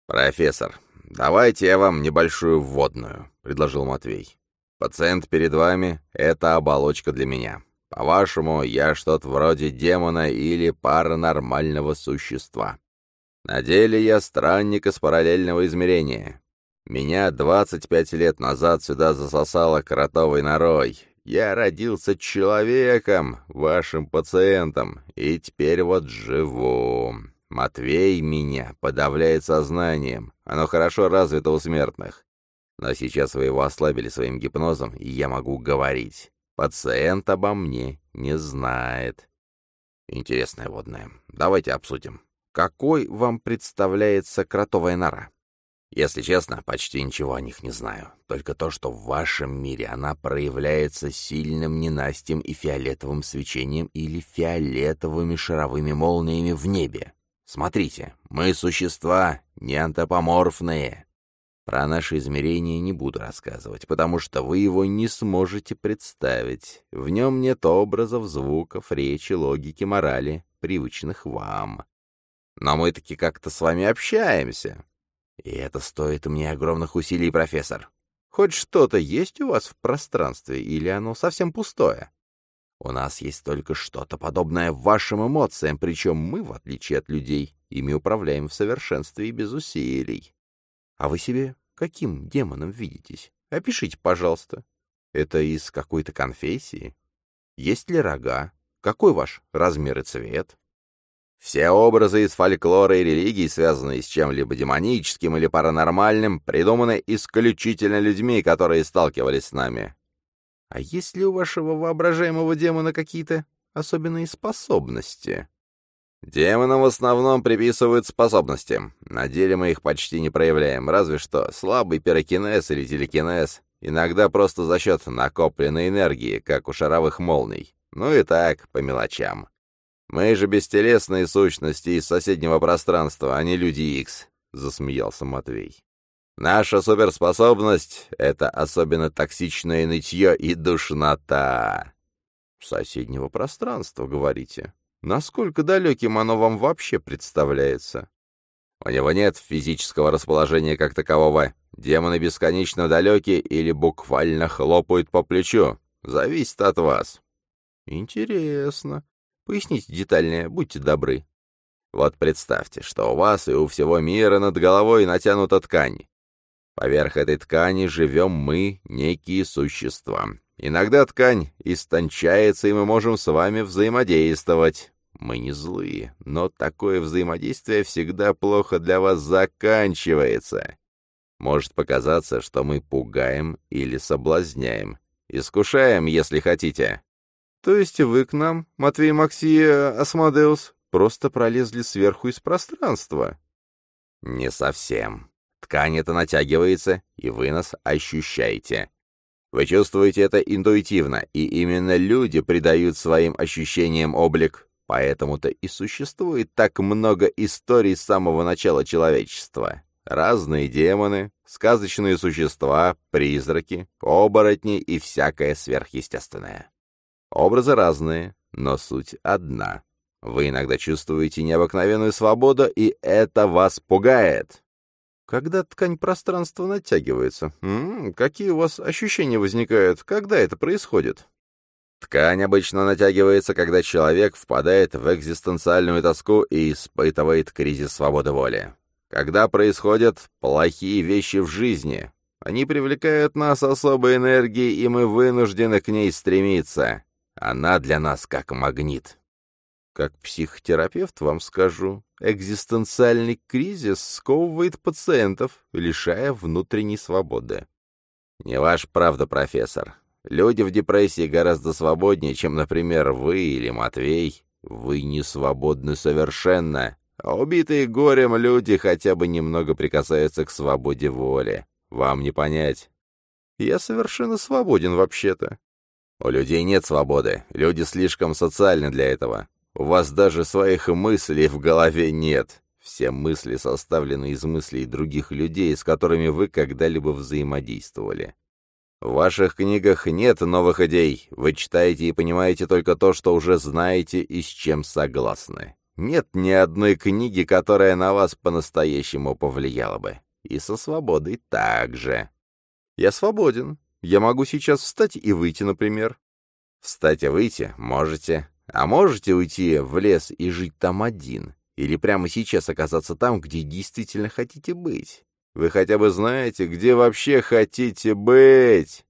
«Профессор, давайте я вам небольшую вводную», — предложил Матвей. «Пациент перед вами — это оболочка для меня. По-вашему, я что-то вроде демона или паранормального существа. На деле я странник из параллельного измерения. Меня 25 лет назад сюда засосало кротовой норой. Я родился человеком, вашим пациентом, и теперь вот живу. Матвей меня подавляет сознанием. Оно хорошо развито у смертных. Но сейчас вы его ослабили своим гипнозом, и я могу говорить. Пациент обо мне не знает. Интересная водная. Давайте обсудим. Какой вам представляется кротовая нора? Если честно, почти ничего о них не знаю. Только то, что в вашем мире она проявляется сильным ненастьем и фиолетовым свечением или фиолетовыми шаровыми молниями в небе. Смотрите, мы существа не антропоморфные. Про наше измерение не буду рассказывать, потому что вы его не сможете представить. В нем нет образов, звуков, речи, логики, морали, привычных вам. Но мы таки как-то с вами общаемся. И это стоит мне огромных усилий, профессор. Хоть что-то есть у вас в пространстве, или оно совсем пустое? У нас есть только что-то подобное вашим эмоциям, причем мы, в отличие от людей, ими управляем в совершенстве и без усилий. А вы себе каким демоном видитесь? Опишите, пожалуйста. Это из какой-то конфессии? Есть ли рога? Какой ваш размер и цвет? Все образы из фольклора и религии, связанные с чем-либо демоническим или паранормальным, придуманы исключительно людьми, которые сталкивались с нами. А есть ли у вашего воображаемого демона какие-то особенные способности? Демонам в основном приписывают способности. На деле мы их почти не проявляем, разве что слабый пирокинез или телекинез, иногда просто за счет накопленной энергии, как у шаровых молний. Ну и так, по мелочам. Мы же бестелесные сущности из соседнего пространства, а не люди Икс, — засмеялся Матвей. Наша суперспособность — это особенно токсичное нытье и душнота. Соседнего пространства, говорите? Насколько далеким оно вам вообще представляется? У него нет физического расположения как такового. Демоны бесконечно далеки или буквально хлопают по плечу. Зависит от вас. Интересно. Поясните детальнее, будьте добры. Вот представьте, что у вас и у всего мира над головой натянута ткань. Поверх этой ткани живем мы, некие существа. Иногда ткань истончается, и мы можем с вами взаимодействовать. Мы не злые, но такое взаимодействие всегда плохо для вас заканчивается. Может показаться, что мы пугаем или соблазняем. Искушаем, если хотите. То есть вы к нам, Матвей Максия Асмодеус, просто пролезли сверху из пространства? Не совсем. Ткань эта натягивается, и вы нас ощущаете. Вы чувствуете это интуитивно, и именно люди придают своим ощущениям облик. Поэтому-то и существует так много историй с самого начала человечества. Разные демоны, сказочные существа, призраки, оборотни и всякое сверхъестественное. Образы разные, но суть одна. Вы иногда чувствуете необыкновенную свободу, и это вас пугает. Когда ткань пространства натягивается, м -м, какие у вас ощущения возникают, когда это происходит? Ткань обычно натягивается, когда человек впадает в экзистенциальную тоску и испытывает кризис свободы воли. Когда происходят плохие вещи в жизни, они привлекают нас особой энергией, и мы вынуждены к ней стремиться. Она для нас как магнит. Как психотерапевт вам скажу, экзистенциальный кризис сковывает пациентов, лишая внутренней свободы. Не ваш правда, профессор. Люди в депрессии гораздо свободнее, чем, например, вы или Матвей. Вы не свободны совершенно. А убитые горем люди хотя бы немного прикасаются к свободе воли. Вам не понять. Я совершенно свободен вообще-то. У людей нет свободы. Люди слишком социальны для этого. У вас даже своих мыслей в голове нет. Все мысли составлены из мыслей других людей, с которыми вы когда-либо взаимодействовали. В ваших книгах нет новых идей, вы читаете и понимаете только то, что уже знаете и с чем согласны. Нет ни одной книги, которая на вас по-настоящему повлияла бы. И со свободой также. Я свободен. Я могу сейчас встать и выйти, например. Встать и выйти можете. А можете уйти в лес и жить там один. Или прямо сейчас оказаться там, где действительно хотите быть. Вы хотя бы знаете, где вообще хотите быть?»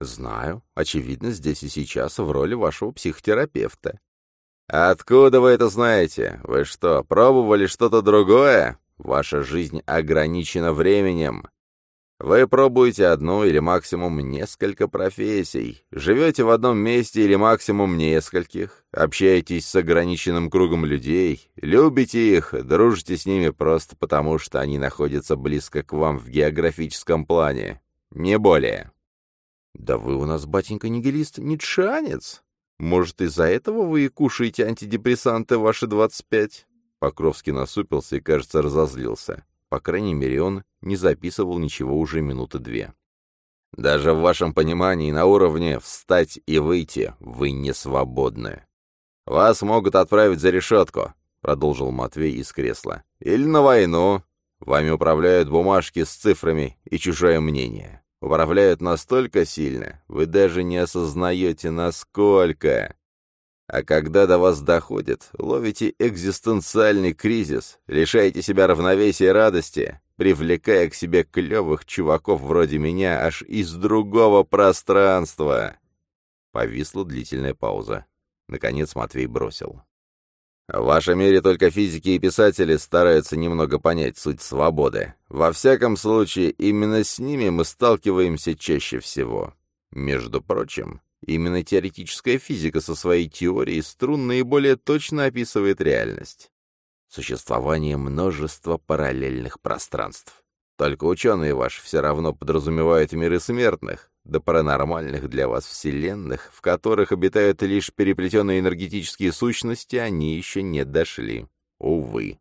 «Знаю. Очевидно, здесь и сейчас в роли вашего психотерапевта». «Откуда вы это знаете? Вы что, пробовали что-то другое? Ваша жизнь ограничена временем. Вы пробуете одну или максимум несколько профессий, живете в одном месте или максимум нескольких, общаетесь с ограниченным кругом людей, любите их, дружите с ними просто потому, что они находятся близко к вам в географическом плане. Не более. Да вы у нас, батенька нигилист, ницшанец. Может, из-за этого вы и кушаете антидепрессанты ваши двадцать пять? Покровский насупился и, кажется, разозлился. По крайней мере, он не записывал ничего уже минуты две. «Даже в вашем понимании на уровне «встать и выйти» вы не свободны. Вас могут отправить за решетку», — продолжил Матвей из кресла. «Или на войну. Вами управляют бумажки с цифрами и чужое мнение. Управляют настолько сильно, вы даже не осознаете, насколько. А когда до вас доходит, ловите экзистенциальный кризис, лишаете себя равновесия и радости, привлекая к себе клевых чуваков вроде меня аж из другого пространства. Повисла длительная пауза. Наконец Матвей бросил. В вашем мире только физики и писатели стараются немного понять суть свободы. Во всяком случае, именно с ними мы сталкиваемся чаще всего. Между прочим, Именно теоретическая физика со своей теорией струн наиболее точно описывает реальность. Существование множества параллельных пространств. Только ученые ваши все равно подразумевают миры смертных, до паранормальных для вас вселенных, в которых обитают лишь переплетенные энергетические сущности, они еще не дошли. Увы.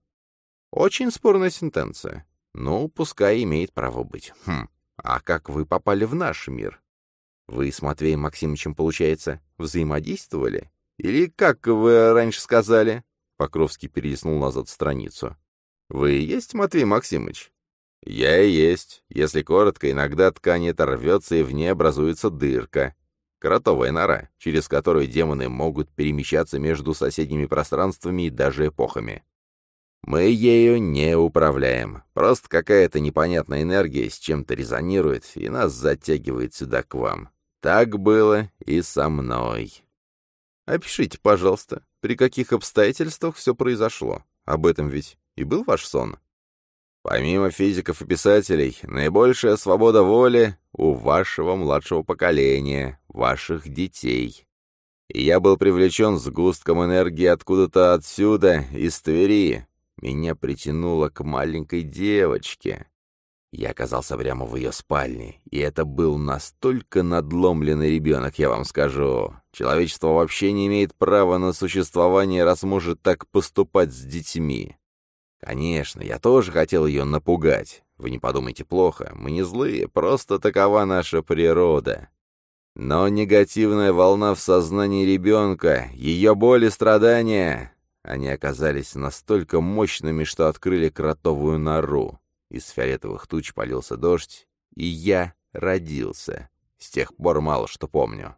Очень спорная сентенция. Ну, пускай имеет право быть. Хм, а как вы попали в наш мир? Вы с Матвеем Максимовичем, получается, взаимодействовали? Или, как вы раньше сказали? Покровский перелистнул назад страницу. Вы есть Матвей Максимович? Я и есть. Если коротко, иногда ткань эта рвется, и в ней образуется дырка. Кротовая нора, через которую демоны могут перемещаться между соседними пространствами и даже эпохами. Мы ею не управляем. Просто какая-то непонятная энергия с чем-то резонирует и нас затягивает сюда к вам. Так было и со мной. Опишите, пожалуйста, при каких обстоятельствах все произошло. Об этом ведь и был ваш сон? Помимо физиков и писателей, наибольшая свобода воли у вашего младшего поколения, ваших детей. И я был привлечен сгустком энергии откуда-то отсюда, из Твери. Меня притянуло к маленькой девочке. Я оказался прямо в ее спальне, и это был настолько надломленный ребенок, я вам скажу. Человечество вообще не имеет права на существование, раз может так поступать с детьми. Конечно, я тоже хотел ее напугать. Вы не подумайте плохо, мы не злые, просто такова наша природа. Но негативная волна в сознании ребенка, ее боль и страдания, они оказались настолько мощными, что открыли кротовую нору. Из фиолетовых туч полился дождь, и я родился. С тех пор мало что помню.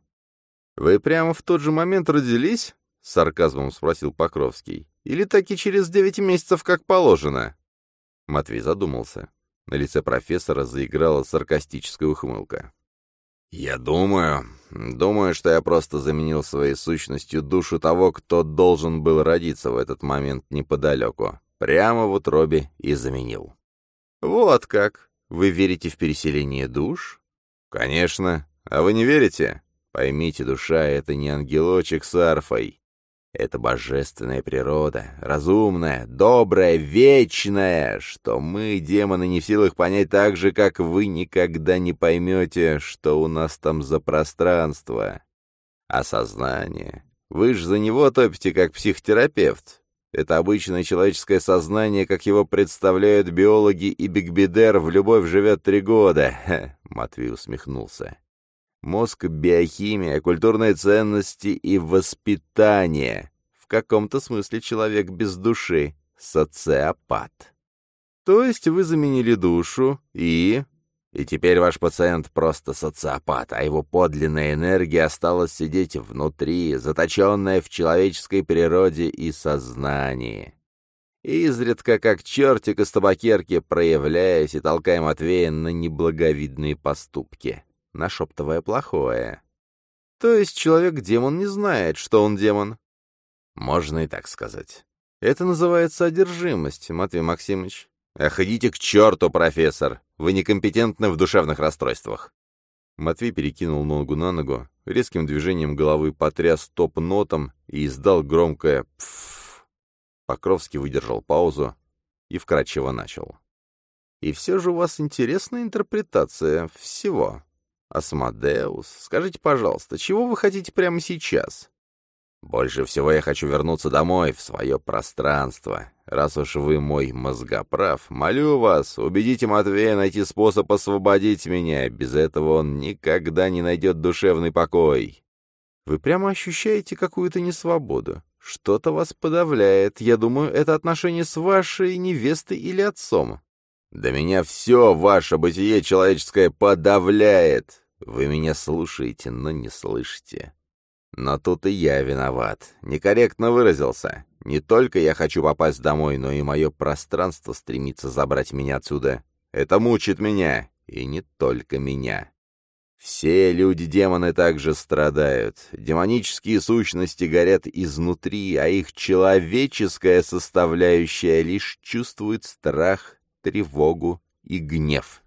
«Вы прямо в тот же момент родились?» — с сарказмом спросил Покровский. «Или таки через девять месяцев, как положено?» Матвей задумался. На лице профессора заиграла саркастическая ухмылка. «Я думаю, думаю, что я просто заменил своей сущностью душу того, кто должен был родиться в этот момент неподалеку. Прямо в утробе и заменил». «Вот как! Вы верите в переселение душ?» «Конечно. А вы не верите? Поймите, душа — это не ангелочек с арфой. Это божественная природа, разумная, добрая, вечная, что мы, демоны, не в силах понять так же, как вы никогда не поймете, что у нас там за пространство. Осознание. Вы же за него топите, как психотерапевт. Это обычное человеческое сознание, как его представляют биологи и Бигбидер в «Любовь живет три года». Ха, Матвей усмехнулся. Мозг — биохимия, культурные ценности и воспитание. В каком-то смысле человек без души — социопат. То есть вы заменили душу и... И теперь ваш пациент просто социопат, а его подлинная энергия осталась сидеть внутри, заточенная в человеческой природе и сознании. Изредка, как чертик из табакерки, проявляясь и толкая Матвея на неблаговидные поступки, нашептывая плохое. То есть человек-демон не знает, что он демон? Можно и так сказать. Это называется одержимость, Матвей Максимович. «Ах, идите к черту, профессор! Вы некомпетентны в душевных расстройствах!» Матвей перекинул ногу на ногу, резким движением головы потряс топ-нотом и издал громкое «пф». Покровский выдержал паузу и вкратчиво начал. «И все же у вас интересная интерпретация всего. Асмодеус, скажите, пожалуйста, чего вы хотите прямо сейчас?» Больше всего я хочу вернуться домой, в свое пространство. Раз уж вы мой мозгоправ, молю вас, убедите Матвея найти способ освободить меня. Без этого он никогда не найдет душевный покой. Вы прямо ощущаете какую-то несвободу. Что-то вас подавляет. Я думаю, это отношение с вашей невестой или отцом. Да меня все ваше бытие человеческое подавляет. Вы меня слушаете, но не слышите. Но тут и я виноват. Некорректно выразился. Не только я хочу попасть домой, но и мое пространство стремится забрать меня отсюда. Это мучит меня. И не только меня. Все люди-демоны также страдают. Демонические сущности горят изнутри, а их человеческая составляющая лишь чувствует страх, тревогу и гнев.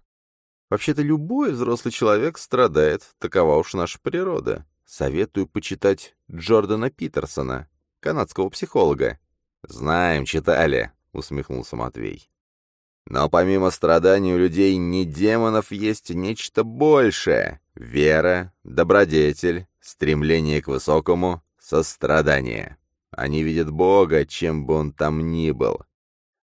Вообще-то любой взрослый человек страдает, такова уж наша природа. Советую почитать Джордана Питерсона, канадского психолога. «Знаем, читали», — усмехнулся Матвей. «Но помимо страданий у людей не демонов есть нечто большее — вера, добродетель, стремление к высокому, сострадание. Они видят Бога, чем бы он там ни был.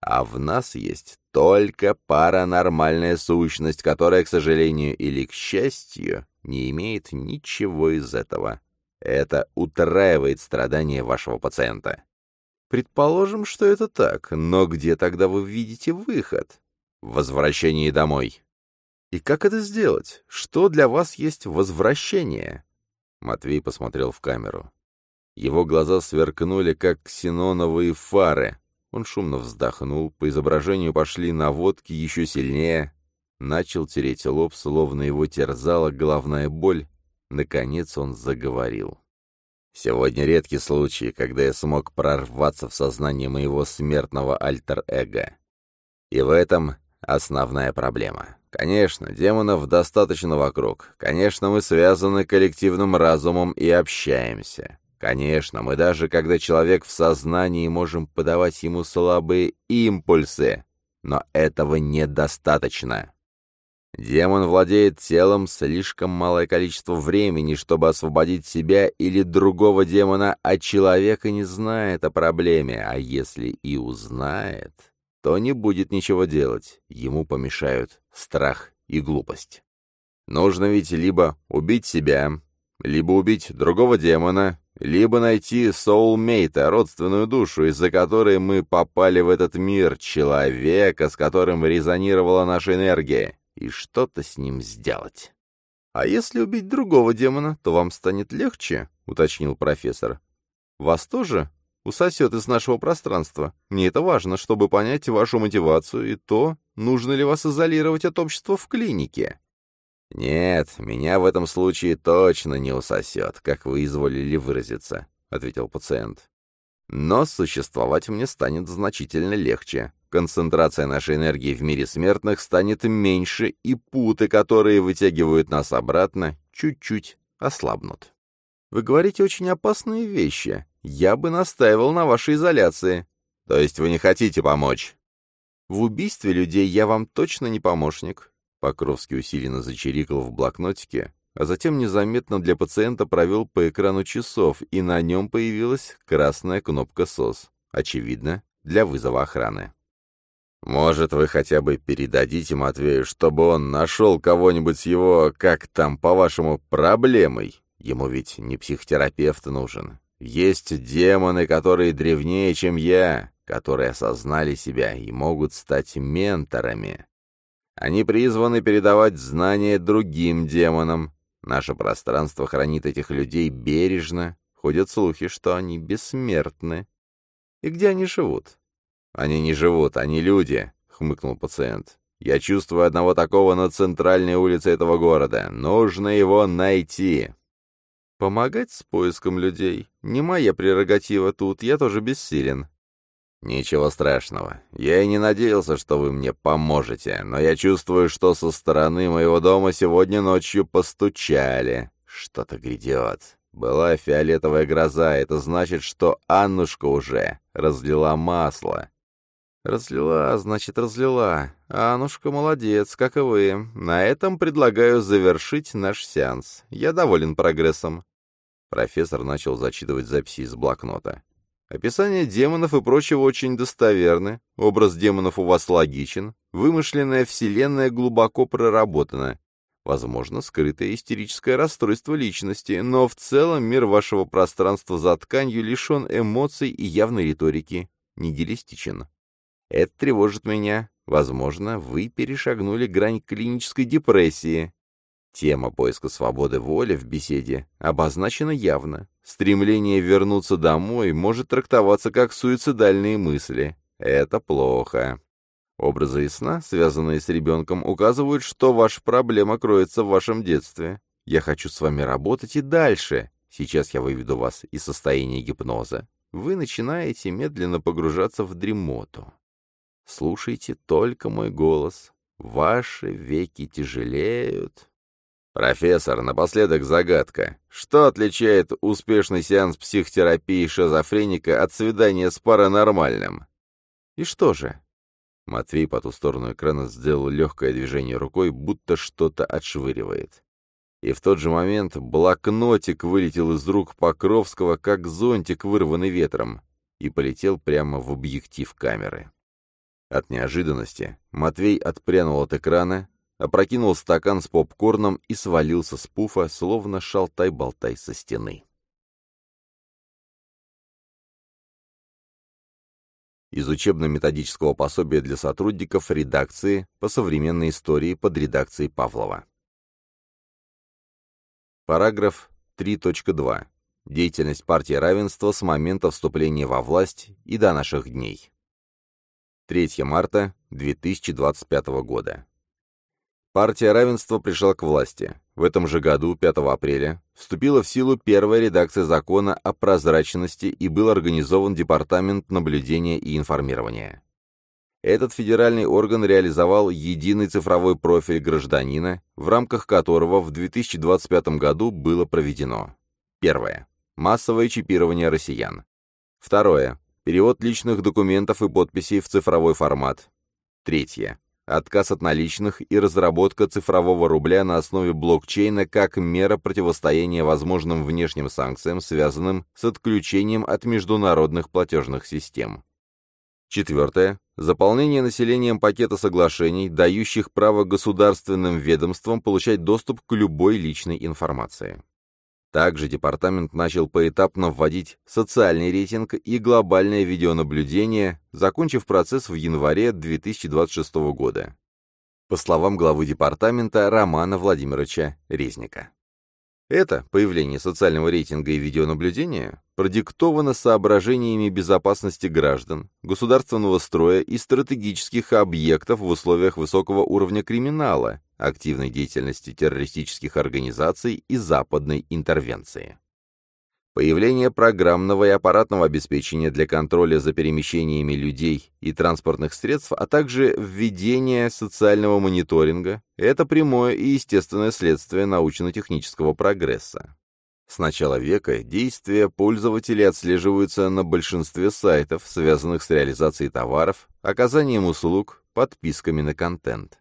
А в нас есть только паранормальная сущность, которая, к сожалению или к счастью, не имеет ничего из этого. Это утраивает страдания вашего пациента. Предположим, что это так, но где тогда вы видите выход? В возвращении домой. И как это сделать? Что для вас есть возвращение? Матвей посмотрел в камеру. Его глаза сверкнули, как ксеноновые фары. Он шумно вздохнул, по изображению пошли наводки еще сильнее, начал тереть лоб, словно его терзала головная боль. Наконец он заговорил. Сегодня редкий случай, когда я смог прорваться в сознание моего смертного альтер-эго. И в этом основная проблема. Конечно, демонов достаточно вокруг. Конечно, мы связаны коллективным разумом и общаемся. Конечно, мы даже, когда человек в сознании, можем подавать ему слабые импульсы. Но этого недостаточно. Демон владеет телом слишком малое количество времени, чтобы освободить себя или другого демона, а человека не знает о проблеме, а если и узнает, то не будет ничего делать, ему помешают страх и глупость. Нужно ведь либо убить себя, либо убить другого демона, либо найти соулмейта, родственную душу, из-за которой мы попали в этот мир, человека, с которым резонировала наша энергия, и что-то с ним сделать. «А если убить другого демона, то вам станет легче?» — уточнил профессор. «Вас тоже усосет из нашего пространства. Мне это важно, чтобы понять вашу мотивацию и то, нужно ли вас изолировать от общества в клинике». «Нет, меня в этом случае точно не усосет, как вы изволили выразиться», — ответил пациент. «Но существовать мне станет значительно легче концентрация нашей энергии в мире смертных станет меньше, и путы, которые вытягивают нас обратно, чуть-чуть ослабнут. Вы говорите очень опасные вещи. Я бы настаивал на вашей изоляции. То есть вы не хотите помочь? В убийстве людей я вам точно не помощник. Покровский усиленно зачирикал в блокнотике, а затем незаметно для пациента провел по экрану часов, и на нем появилась красная кнопка СОС. Очевидно, для вызова охраны. Может, вы хотя бы передадите Матвею, чтобы он нашел кого-нибудь с его, как там, по-вашему, проблемой? Ему ведь не психотерапевт нужен. Есть демоны, которые древнее, чем я, которые осознали себя и могут стать менторами. Они призваны передавать знания другим демонам. Наше пространство хранит этих людей бережно. Ходят слухи, что они бессмертны. И где они живут? «Они не живут, они люди», — хмыкнул пациент. «Я чувствую одного такого на центральной улице этого города. Нужно его найти». «Помогать с поиском людей? Не моя прерогатива тут, я тоже бессилен». «Ничего страшного. Я и не надеялся, что вы мне поможете, но я чувствую, что со стороны моего дома сегодня ночью постучали. Что-то грядет. Была фиолетовая гроза, это значит, что Аннушка уже разлила масло. «Разлила, значит, разлила. Анушка молодец, как и вы. На этом предлагаю завершить наш сеанс. Я доволен прогрессом». Профессор начал зачитывать записи из блокнота. Описание демонов и прочего очень достоверны, образ демонов у вас логичен, вымышленная вселенная глубоко проработана, возможно, скрытое истерическое расстройство личности, но в целом мир вашего пространства за тканью лишен эмоций и явной риторики, нигилистичен. Это тревожит меня. Возможно, вы перешагнули грань клинической депрессии. Тема поиска свободы воли в беседе обозначена явно. Стремление вернуться домой может трактоваться как суицидальные мысли. Это плохо. Образы и сна, связанные с ребенком, указывают, что ваша проблема кроется в вашем детстве. Я хочу с вами работать и дальше. Сейчас я выведу вас из состояния гипноза. Вы начинаете медленно погружаться в дремоту. Слушайте только мой голос. Ваши веки тяжелеют. «Профессор, напоследок загадка. Что отличает успешный сеанс психотерапии шизофреника от свидания с паранормальным?» «И что же?» Матвей по ту сторону экрана сделал легкое движение рукой, будто что-то отшвыривает. И в тот же момент блокнотик вылетел из рук Покровского, как зонтик, вырванный ветром, и полетел прямо в объектив камеры. От неожиданности Матвей отпрянул от экрана, опрокинул стакан с попкорном и свалился с пуфа, словно шалтай-болтай со стены. Из учебно-методического пособия для сотрудников редакции по современной истории под редакцией Павлова. Параграф 3.2. Деятельность партии равенства с момента вступления во власть и до наших дней. 3 марта 2025 года. Партия равенства пришла к власти. В этом же году, 5 апреля, вступила в силу первая редакция закона о прозрачности и был организован Департамент наблюдения и информирования. Этот федеральный орган реализовал единый цифровой профиль гражданина, в рамках которого в 2025 году было проведено. Первое. Массовое чипирование россиян. Второе. Перевод личных документов и подписей в цифровой формат. Третье отказ от наличных и разработка цифрового рубля на основе блокчейна как мера противостояния возможным внешним санкциям, связанным с отключением от международных платежных систем. Четвертое. Заполнение населением пакета соглашений, дающих право государственным ведомствам получать доступ к любой личной информации. Также департамент начал поэтапно вводить социальный рейтинг и глобальное видеонаблюдение, закончив процесс в январе 2026 года. По словам главы департамента Романа Владимировича Резника. Это появление социального рейтинга и видеонаблюдения продиктовано соображениями безопасности граждан, государственного строя и стратегических объектов в условиях высокого уровня криминала, активной деятельности террористических организаций и западной интервенции. Появление программного и аппаратного обеспечения для контроля за перемещениями людей и транспортных средств, а также введение социального мониторинга – это прямое и естественное следствие научно-технического прогресса. С начала века действия пользователей отслеживаются на большинстве сайтов, связанных с реализацией товаров, оказанием услуг, подписками на контент.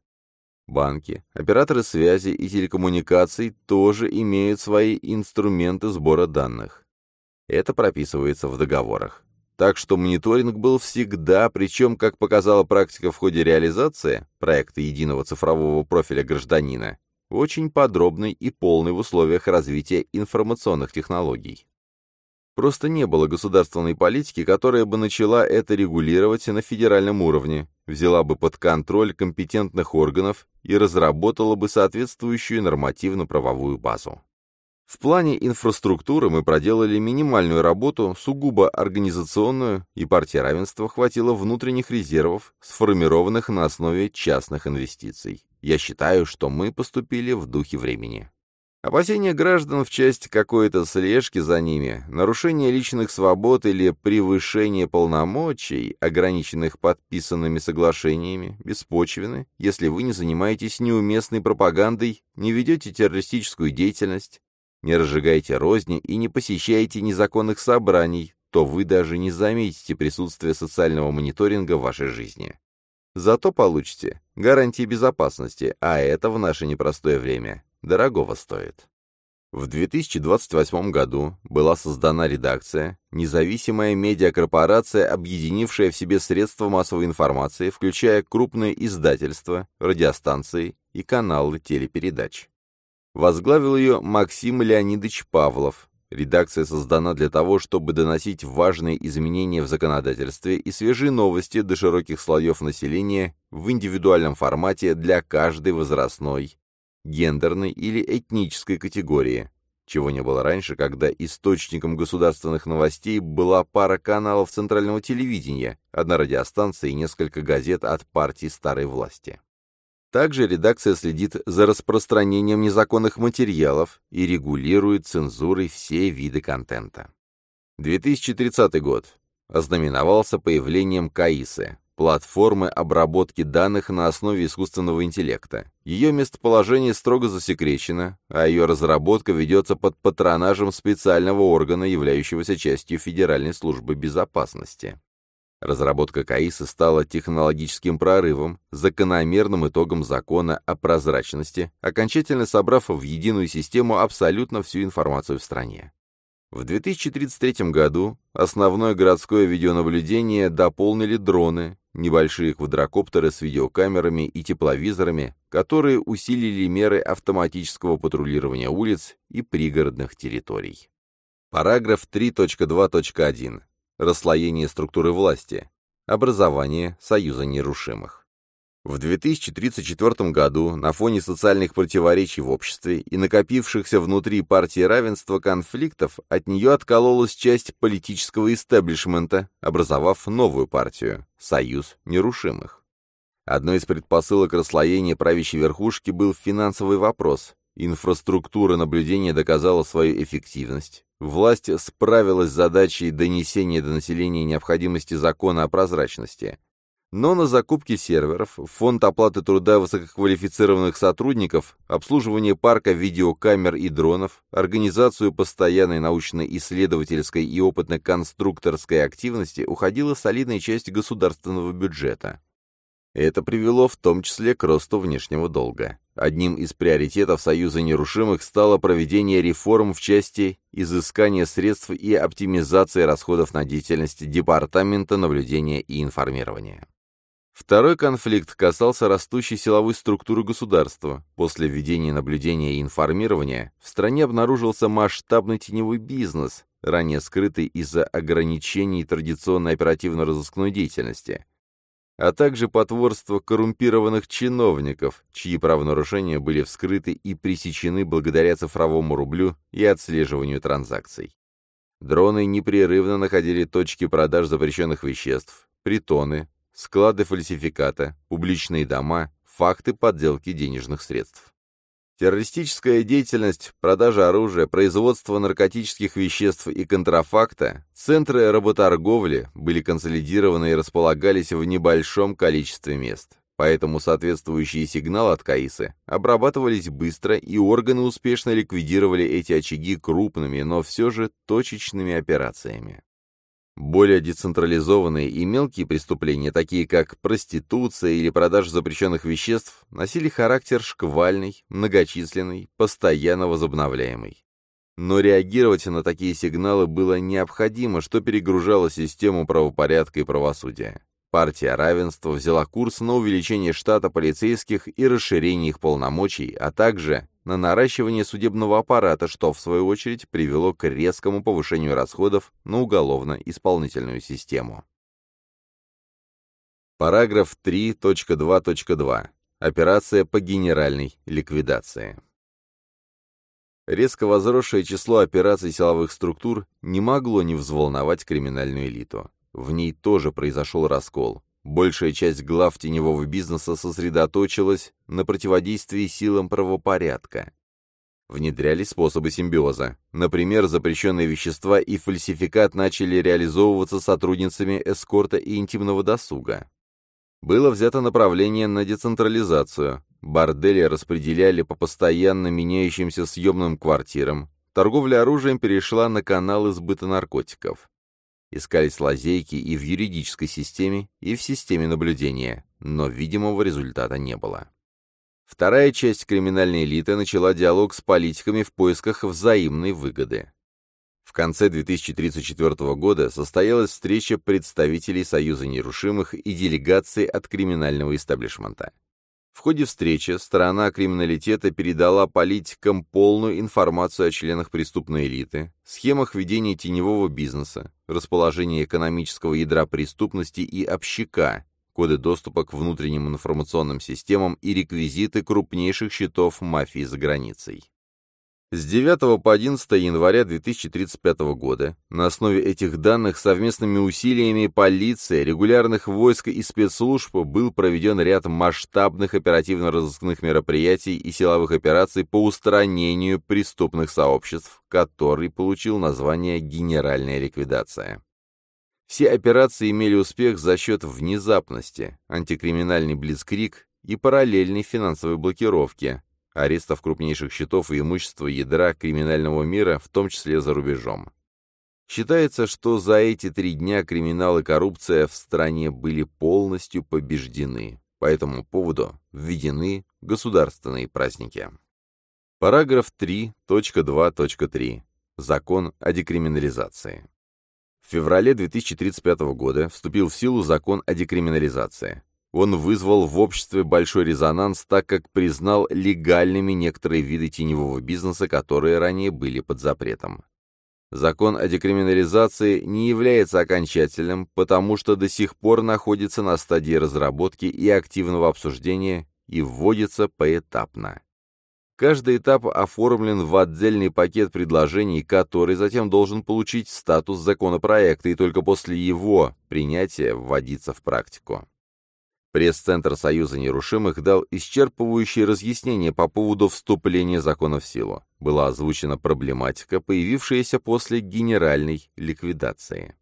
Банки, операторы связи и телекоммуникаций тоже имеют свои инструменты сбора данных. Это прописывается в договорах. Так что мониторинг был всегда, причем, как показала практика в ходе реализации проекта единого цифрового профиля гражданина, очень подробный и полный в условиях развития информационных технологий. Просто не было государственной политики, которая бы начала это регулировать на федеральном уровне, взяла бы под контроль компетентных органов и разработала бы соответствующую нормативно-правовую базу. В плане инфраструктуры мы проделали минимальную работу, сугубо организационную, и партии равенства хватило внутренних резервов, сформированных на основе частных инвестиций. Я считаю, что мы поступили в духе времени. Опасения граждан в части какой-то слежки за ними, нарушение личных свобод или превышение полномочий, ограниченных подписанными соглашениями, беспочвены, если вы не занимаетесь неуместной пропагандой, не ведете террористическую деятельность, не разжигаете розни и не посещаете незаконных собраний, то вы даже не заметите присутствие социального мониторинга в вашей жизни. Зато получите гарантии безопасности, а это в наше непростое время дорогого стоит. В 2028 году была создана редакция, независимая медиакорпорация, объединившая в себе средства массовой информации, включая крупные издательства, радиостанции и каналы телепередач. Возглавил ее Максим Леонидович Павлов. Редакция создана для того, чтобы доносить важные изменения в законодательстве и свежие новости до широких слоев населения в индивидуальном формате для каждой возрастной, гендерной или этнической категории, чего не было раньше, когда источником государственных новостей была пара каналов центрального телевидения, одна радиостанция и несколько газет от партии старой власти. Также редакция следит за распространением незаконных материалов и регулирует цензурой все виды контента. 2030 год ознаменовался появлением КАИСы, платформы обработки данных на основе искусственного интеллекта. Ее местоположение строго засекречено, а ее разработка ведется под патронажем специального органа, являющегося частью Федеральной службы безопасности. Разработка КАИСа стала технологическим прорывом, закономерным итогом закона о прозрачности, окончательно собрав в единую систему абсолютно всю информацию в стране. В 2033 году основное городское видеонаблюдение дополнили дроны, небольшие квадрокоптеры с видеокамерами и тепловизорами, которые усилили меры автоматического патрулирования улиц и пригородных территорий. Параграф 3.2.1. Расслоение структуры власти. Образование Союза нерушимых. В 2034 году на фоне социальных противоречий в обществе и накопившихся внутри партии равенства конфликтов от нее откололась часть политического истеблишмента, образовав новую партию – Союз нерушимых. Одной из предпосылок расслоения правящей верхушки был финансовый вопрос. Инфраструктура наблюдения доказала свою эффективность. Власть справилась с задачей донесения до населения необходимости закона о прозрачности. Но на закупки серверов, фонд оплаты труда высококвалифицированных сотрудников, обслуживание парка видеокамер и дронов, организацию постоянной научно-исследовательской и опытно-конструкторской активности уходила солидная часть государственного бюджета. Это привело в том числе к росту внешнего долга. Одним из приоритетов Союза нерушимых стало проведение реформ в части изыскания средств и оптимизации расходов на деятельность Департамента наблюдения и информирования. Второй конфликт касался растущей силовой структуры государства. После введения наблюдения и информирования в стране обнаружился масштабный теневой бизнес, ранее скрытый из-за ограничений традиционной оперативно-розыскной деятельности – а также потворство коррумпированных чиновников, чьи правонарушения были вскрыты и пресечены благодаря цифровому рублю и отслеживанию транзакций. Дроны непрерывно находили точки продаж запрещенных веществ, притоны, склады фальсификата, публичные дома, факты подделки денежных средств. Террористическая деятельность, продажа оружия, производство наркотических веществ и контрафакта, центры работорговли были консолидированы и располагались в небольшом количестве мест. Поэтому соответствующие сигналы от КАИСы обрабатывались быстро, и органы успешно ликвидировали эти очаги крупными, но все же точечными операциями. Более децентрализованные и мелкие преступления, такие как проституция или продажа запрещенных веществ, носили характер шквальный, многочисленный, постоянно возобновляемый. Но реагировать на такие сигналы было необходимо, что перегружало систему правопорядка и правосудия. Партия равенства взяла курс на увеличение штата полицейских и расширение их полномочий, а также на наращивание судебного аппарата, что, в свою очередь, привело к резкому повышению расходов на уголовно-исполнительную систему. Параграф 3.2.2. Операция по генеральной ликвидации. Резко возросшее число операций силовых структур не могло не взволновать криминальную элиту. В ней тоже произошел раскол. Большая часть глав теневого бизнеса сосредоточилась на противодействии силам правопорядка. Внедрялись способы симбиоза. Например, запрещенные вещества и фальсификат начали реализовываться сотрудницами эскорта и интимного досуга. Было взято направление на децентрализацию. Бордели распределяли по постоянно меняющимся съемным квартирам. Торговля оружием перешла на каналы сбыта наркотиков. Искались лазейки и в юридической системе, и в системе наблюдения, но видимого результата не было. Вторая часть криминальной элиты начала диалог с политиками в поисках взаимной выгоды. В конце 2034 года состоялась встреча представителей Союза нерушимых и делегации от криминального истеблишмента. В ходе встречи сторона криминалитета передала политикам полную информацию о членах преступной элиты, схемах ведения теневого бизнеса, расположении экономического ядра преступности и общака, коды доступа к внутренним информационным системам и реквизиты крупнейших счетов мафии за границей. С 9 по 11 января 2035 года на основе этих данных совместными усилиями полиции, регулярных войск и спецслужб был проведен ряд масштабных оперативно-розыскных мероприятий и силовых операций по устранению преступных сообществ, который получил название «Генеральная ликвидация». Все операции имели успех за счет внезапности, антикриминальный блицкрик и параллельной финансовой блокировки, арестов крупнейших счетов и имущества ядра криминального мира, в том числе за рубежом. Считается, что за эти три дня криминал и коррупция в стране были полностью побеждены. По этому поводу введены государственные праздники. Параграф 3.2.3. Закон о декриминализации. В феврале 2035 года вступил в силу закон о декриминализации. Он вызвал в обществе большой резонанс, так как признал легальными некоторые виды теневого бизнеса, которые ранее были под запретом. Закон о декриминализации не является окончательным, потому что до сих пор находится на стадии разработки и активного обсуждения и вводится поэтапно. Каждый этап оформлен в отдельный пакет предложений, который затем должен получить статус законопроекта и только после его принятия вводиться в практику. Пресс-центр Союза нерушимых дал исчерпывающие разъяснения по поводу вступления закона в силу. Была озвучена проблематика, появившаяся после генеральной ликвидации.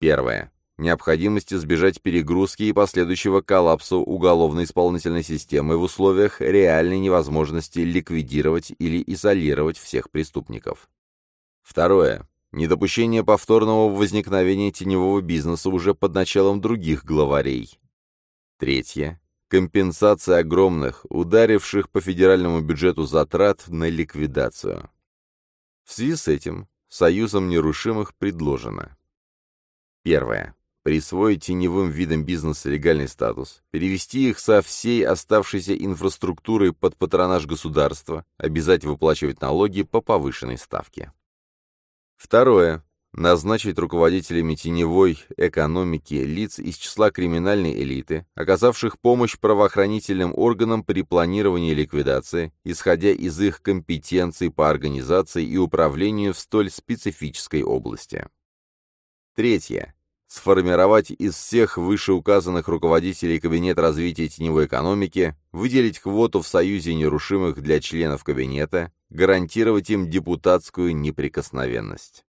Первое. Необходимость избежать перегрузки и последующего коллапса уголовно-исполнительной системы в условиях реальной невозможности ликвидировать или изолировать всех преступников. Второе. Недопущение повторного возникновения теневого бизнеса уже под началом других главарей. Третье. Компенсация огромных, ударивших по федеральному бюджету затрат на ликвидацию. В связи с этим Союзом нерушимых предложено. Первое. Присвоить теневым видам бизнеса легальный статус, перевести их со всей оставшейся инфраструктуры под патронаж государства, обязать выплачивать налоги по повышенной ставке. Второе назначить руководителями теневой экономики лиц из числа криминальной элиты, оказавших помощь правоохранительным органам при планировании ликвидации, исходя из их компетенций по организации и управлению в столь специфической области. Третье. Сформировать из всех вышеуказанных руководителей Кабинета развития теневой экономики, выделить квоту в Союзе нерушимых для членов Кабинета, гарантировать им депутатскую неприкосновенность.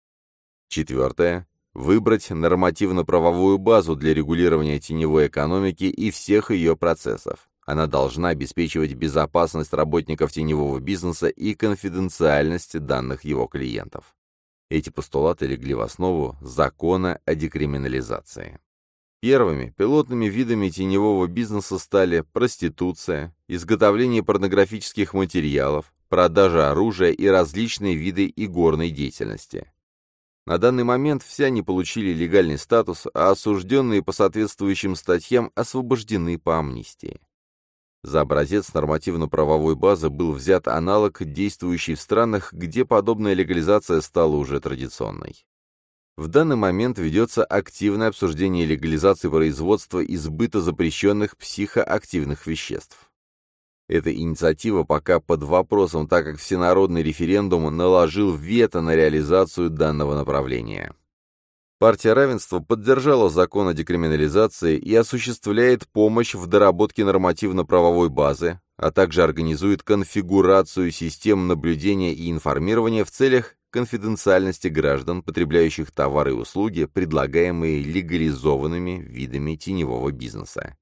Четвертое. Выбрать нормативно-правовую базу для регулирования теневой экономики и всех ее процессов. Она должна обеспечивать безопасность работников теневого бизнеса и конфиденциальность данных его клиентов. Эти постулаты легли в основу закона о декриминализации. Первыми пилотными видами теневого бизнеса стали проституция, изготовление порнографических материалов, продажа оружия и различные виды игорной деятельности. На данный момент все они получили легальный статус, а осужденные по соответствующим статьям освобождены по амнистии. За образец нормативно-правовой базы был взят аналог, действующий в странах, где подобная легализация стала уже традиционной. В данный момент ведется активное обсуждение легализации производства и сбыта запрещенных психоактивных веществ. Эта инициатива пока под вопросом, так как всенародный референдум наложил вето на реализацию данного направления. Партия равенства поддержала закон о декриминализации и осуществляет помощь в доработке нормативно-правовой базы, а также организует конфигурацию систем наблюдения и информирования в целях конфиденциальности граждан, потребляющих товары и услуги, предлагаемые легализованными видами теневого бизнеса.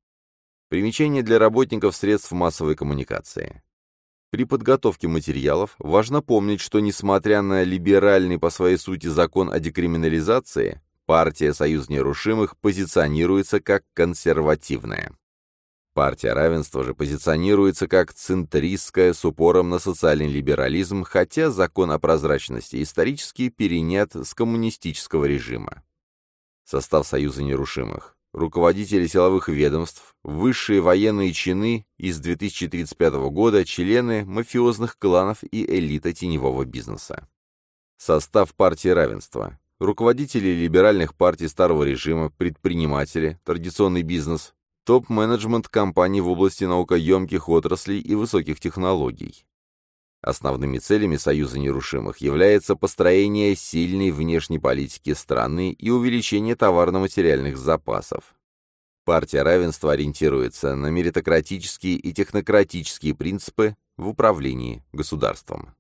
Примечание для работников средств массовой коммуникации. При подготовке материалов важно помнить, что несмотря на либеральный по своей сути закон о декриминализации, партия «Союз нерушимых» позиционируется как консервативная. Партия равенства же позиционируется как центристская с упором на социальный либерализм, хотя закон о прозрачности исторически перенят с коммунистического режима. Состав Союза нерушимых руководители силовых ведомств, высшие военные чины из 2035 года, члены мафиозных кланов и элита теневого бизнеса. Состав партии равенства. Руководители либеральных партий старого режима, предприниматели, традиционный бизнес, топ-менеджмент компаний в области наукоемких отраслей и высоких технологий. Основными целями Союза нерушимых является построение сильной внешней политики страны и увеличение товарно-материальных запасов. Партия равенства ориентируется на меритократические и технократические принципы в управлении государством.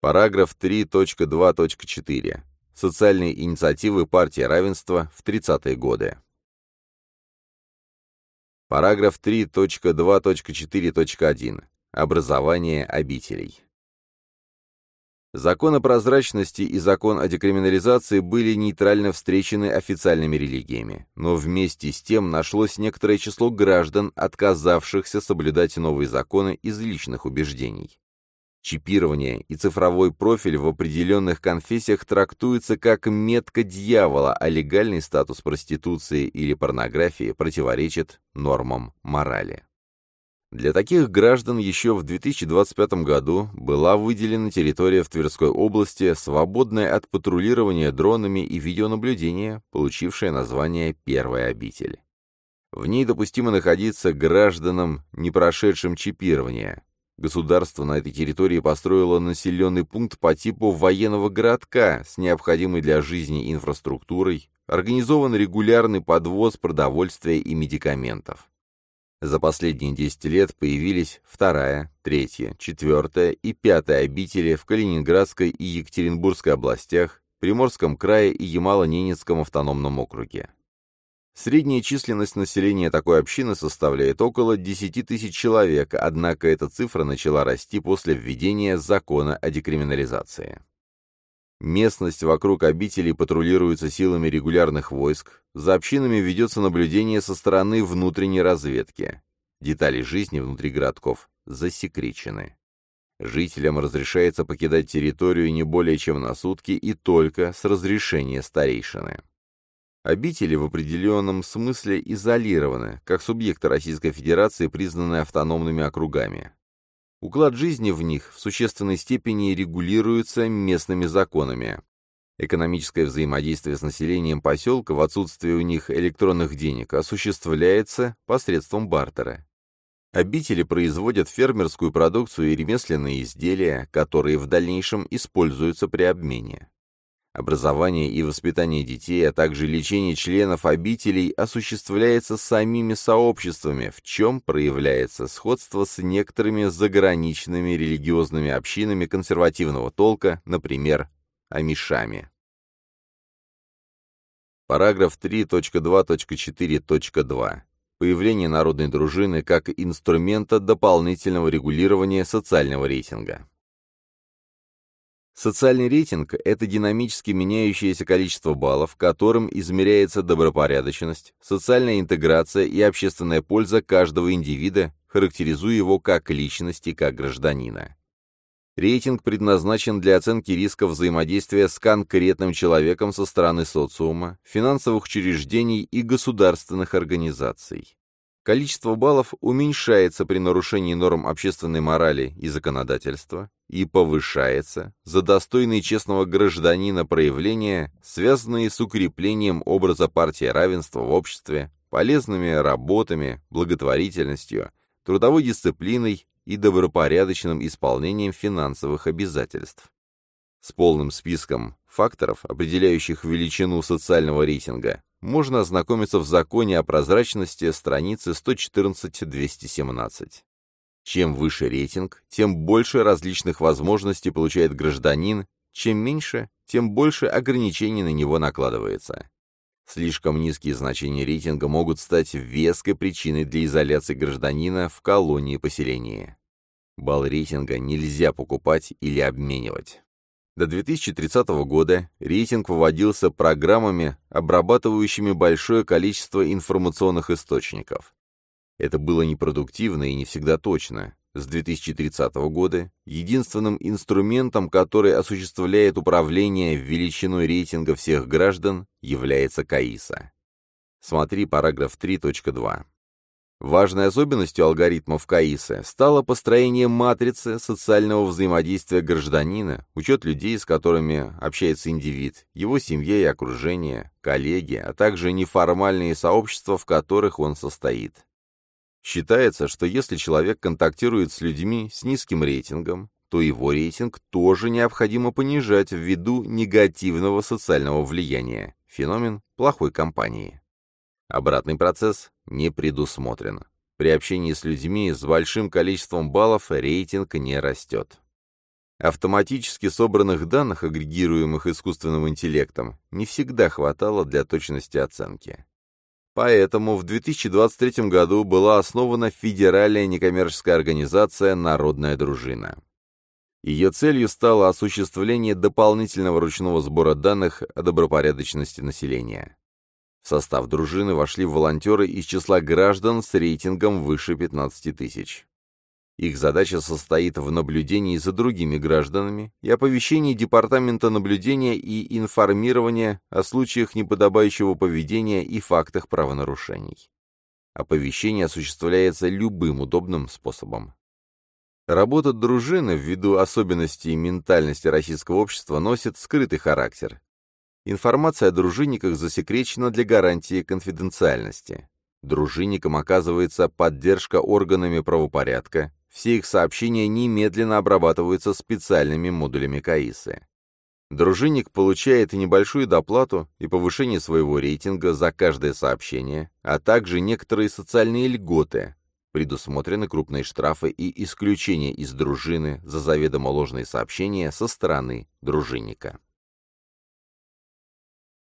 Параграф 3.2.4. Социальные инициативы партии равенства в 30-е годы. Параграф 3.2.4.1. Образование обителей. Закон о прозрачности и закон о декриминализации были нейтрально встречены официальными религиями, но вместе с тем нашлось некоторое число граждан, отказавшихся соблюдать новые законы из личных убеждений. Чипирование и цифровой профиль в определенных конфессиях трактуются как метка дьявола, а легальный статус проституции или порнографии противоречит нормам морали. Для таких граждан еще в 2025 году была выделена территория в Тверской области, свободная от патрулирования дронами и видеонаблюдения, получившая название «Первая обитель». В ней допустимо находиться гражданам, не прошедшим чипирование, Государство на этой территории построило населенный пункт по типу военного городка с необходимой для жизни инфраструктурой, организован регулярный подвоз продовольствия и медикаментов. За последние 10 лет появились вторая, третья, четвертая и пятая обители в Калининградской и Екатеринбургской областях, Приморском крае и Ямало-Ненецком автономном округе. Средняя численность населения такой общины составляет около 10 тысяч человек, однако эта цифра начала расти после введения закона о декриминализации. Местность вокруг обителей патрулируется силами регулярных войск, за общинами ведется наблюдение со стороны внутренней разведки. Детали жизни внутри городков засекречены. Жителям разрешается покидать территорию не более чем на сутки и только с разрешения старейшины. Обители в определенном смысле изолированы, как субъекты Российской Федерации, признанные автономными округами. Уклад жизни в них в существенной степени регулируется местными законами. Экономическое взаимодействие с населением поселка в отсутствие у них электронных денег осуществляется посредством бартера. Обители производят фермерскую продукцию и ремесленные изделия, которые в дальнейшем используются при обмене. Образование и воспитание детей, а также лечение членов обителей осуществляется самими сообществами, в чем проявляется сходство с некоторыми заграничными религиозными общинами консервативного толка, например, амишами. Параграф 3.2.4.2. Появление народной дружины как инструмента дополнительного регулирования социального рейтинга. Социальный рейтинг – это динамически меняющееся количество баллов, которым измеряется добропорядочность, социальная интеграция и общественная польза каждого индивида, характеризуя его как личности, как гражданина. Рейтинг предназначен для оценки риска взаимодействия с конкретным человеком со стороны социума, финансовых учреждений и государственных организаций. Количество баллов уменьшается при нарушении норм общественной морали и законодательства и повышается за достойные честного гражданина проявления, связанные с укреплением образа партии равенства в обществе, полезными работами, благотворительностью, трудовой дисциплиной и добропорядочным исполнением финансовых обязательств. С полным списком факторов, определяющих величину социального рейтинга, можно ознакомиться в законе о прозрачности страницы 114-217. Чем выше рейтинг, тем больше различных возможностей получает гражданин, чем меньше, тем больше ограничений на него накладывается. Слишком низкие значения рейтинга могут стать веской причиной для изоляции гражданина в колонии-поселении. Балл рейтинга нельзя покупать или обменивать. До 2030 года рейтинг выводился программами, обрабатывающими большое количество информационных источников. Это было непродуктивно и не всегда точно. С 2030 года единственным инструментом, который осуществляет управление величиной рейтинга всех граждан, является КАИСа. Смотри параграф 3.2. Важной особенностью алгоритмов КАИСа стало построение матрицы социального взаимодействия гражданина, учет людей, с которыми общается индивид, его семья и окружение, коллеги, а также неформальные сообщества, в которых он состоит. Считается, что если человек контактирует с людьми с низким рейтингом, то его рейтинг тоже необходимо понижать ввиду негативного социального влияния, феномен плохой компании. Обратный процесс не предусмотрен. При общении с людьми с большим количеством баллов рейтинг не растет. Автоматически собранных данных, агрегируемых искусственным интеллектом, не всегда хватало для точности оценки. Поэтому в 2023 году была основана Федеральная некоммерческая организация «Народная дружина». Ее целью стало осуществление дополнительного ручного сбора данных о добропорядочности населения. В состав дружины вошли волонтеры из числа граждан с рейтингом выше 15 тысяч. Их задача состоит в наблюдении за другими гражданами и оповещении Департамента наблюдения и информирования о случаях неподобающего поведения и фактах правонарушений. Оповещение осуществляется любым удобным способом. Работа дружины, ввиду особенностей ментальности российского общества, носит скрытый характер. Информация о дружинниках засекречена для гарантии конфиденциальности. Дружинникам оказывается поддержка органами правопорядка, все их сообщения немедленно обрабатываются специальными модулями КАИСы. Дружинник получает небольшую доплату и повышение своего рейтинга за каждое сообщение, а также некоторые социальные льготы. Предусмотрены крупные штрафы и исключения из дружины за заведомо ложные сообщения со стороны дружинника.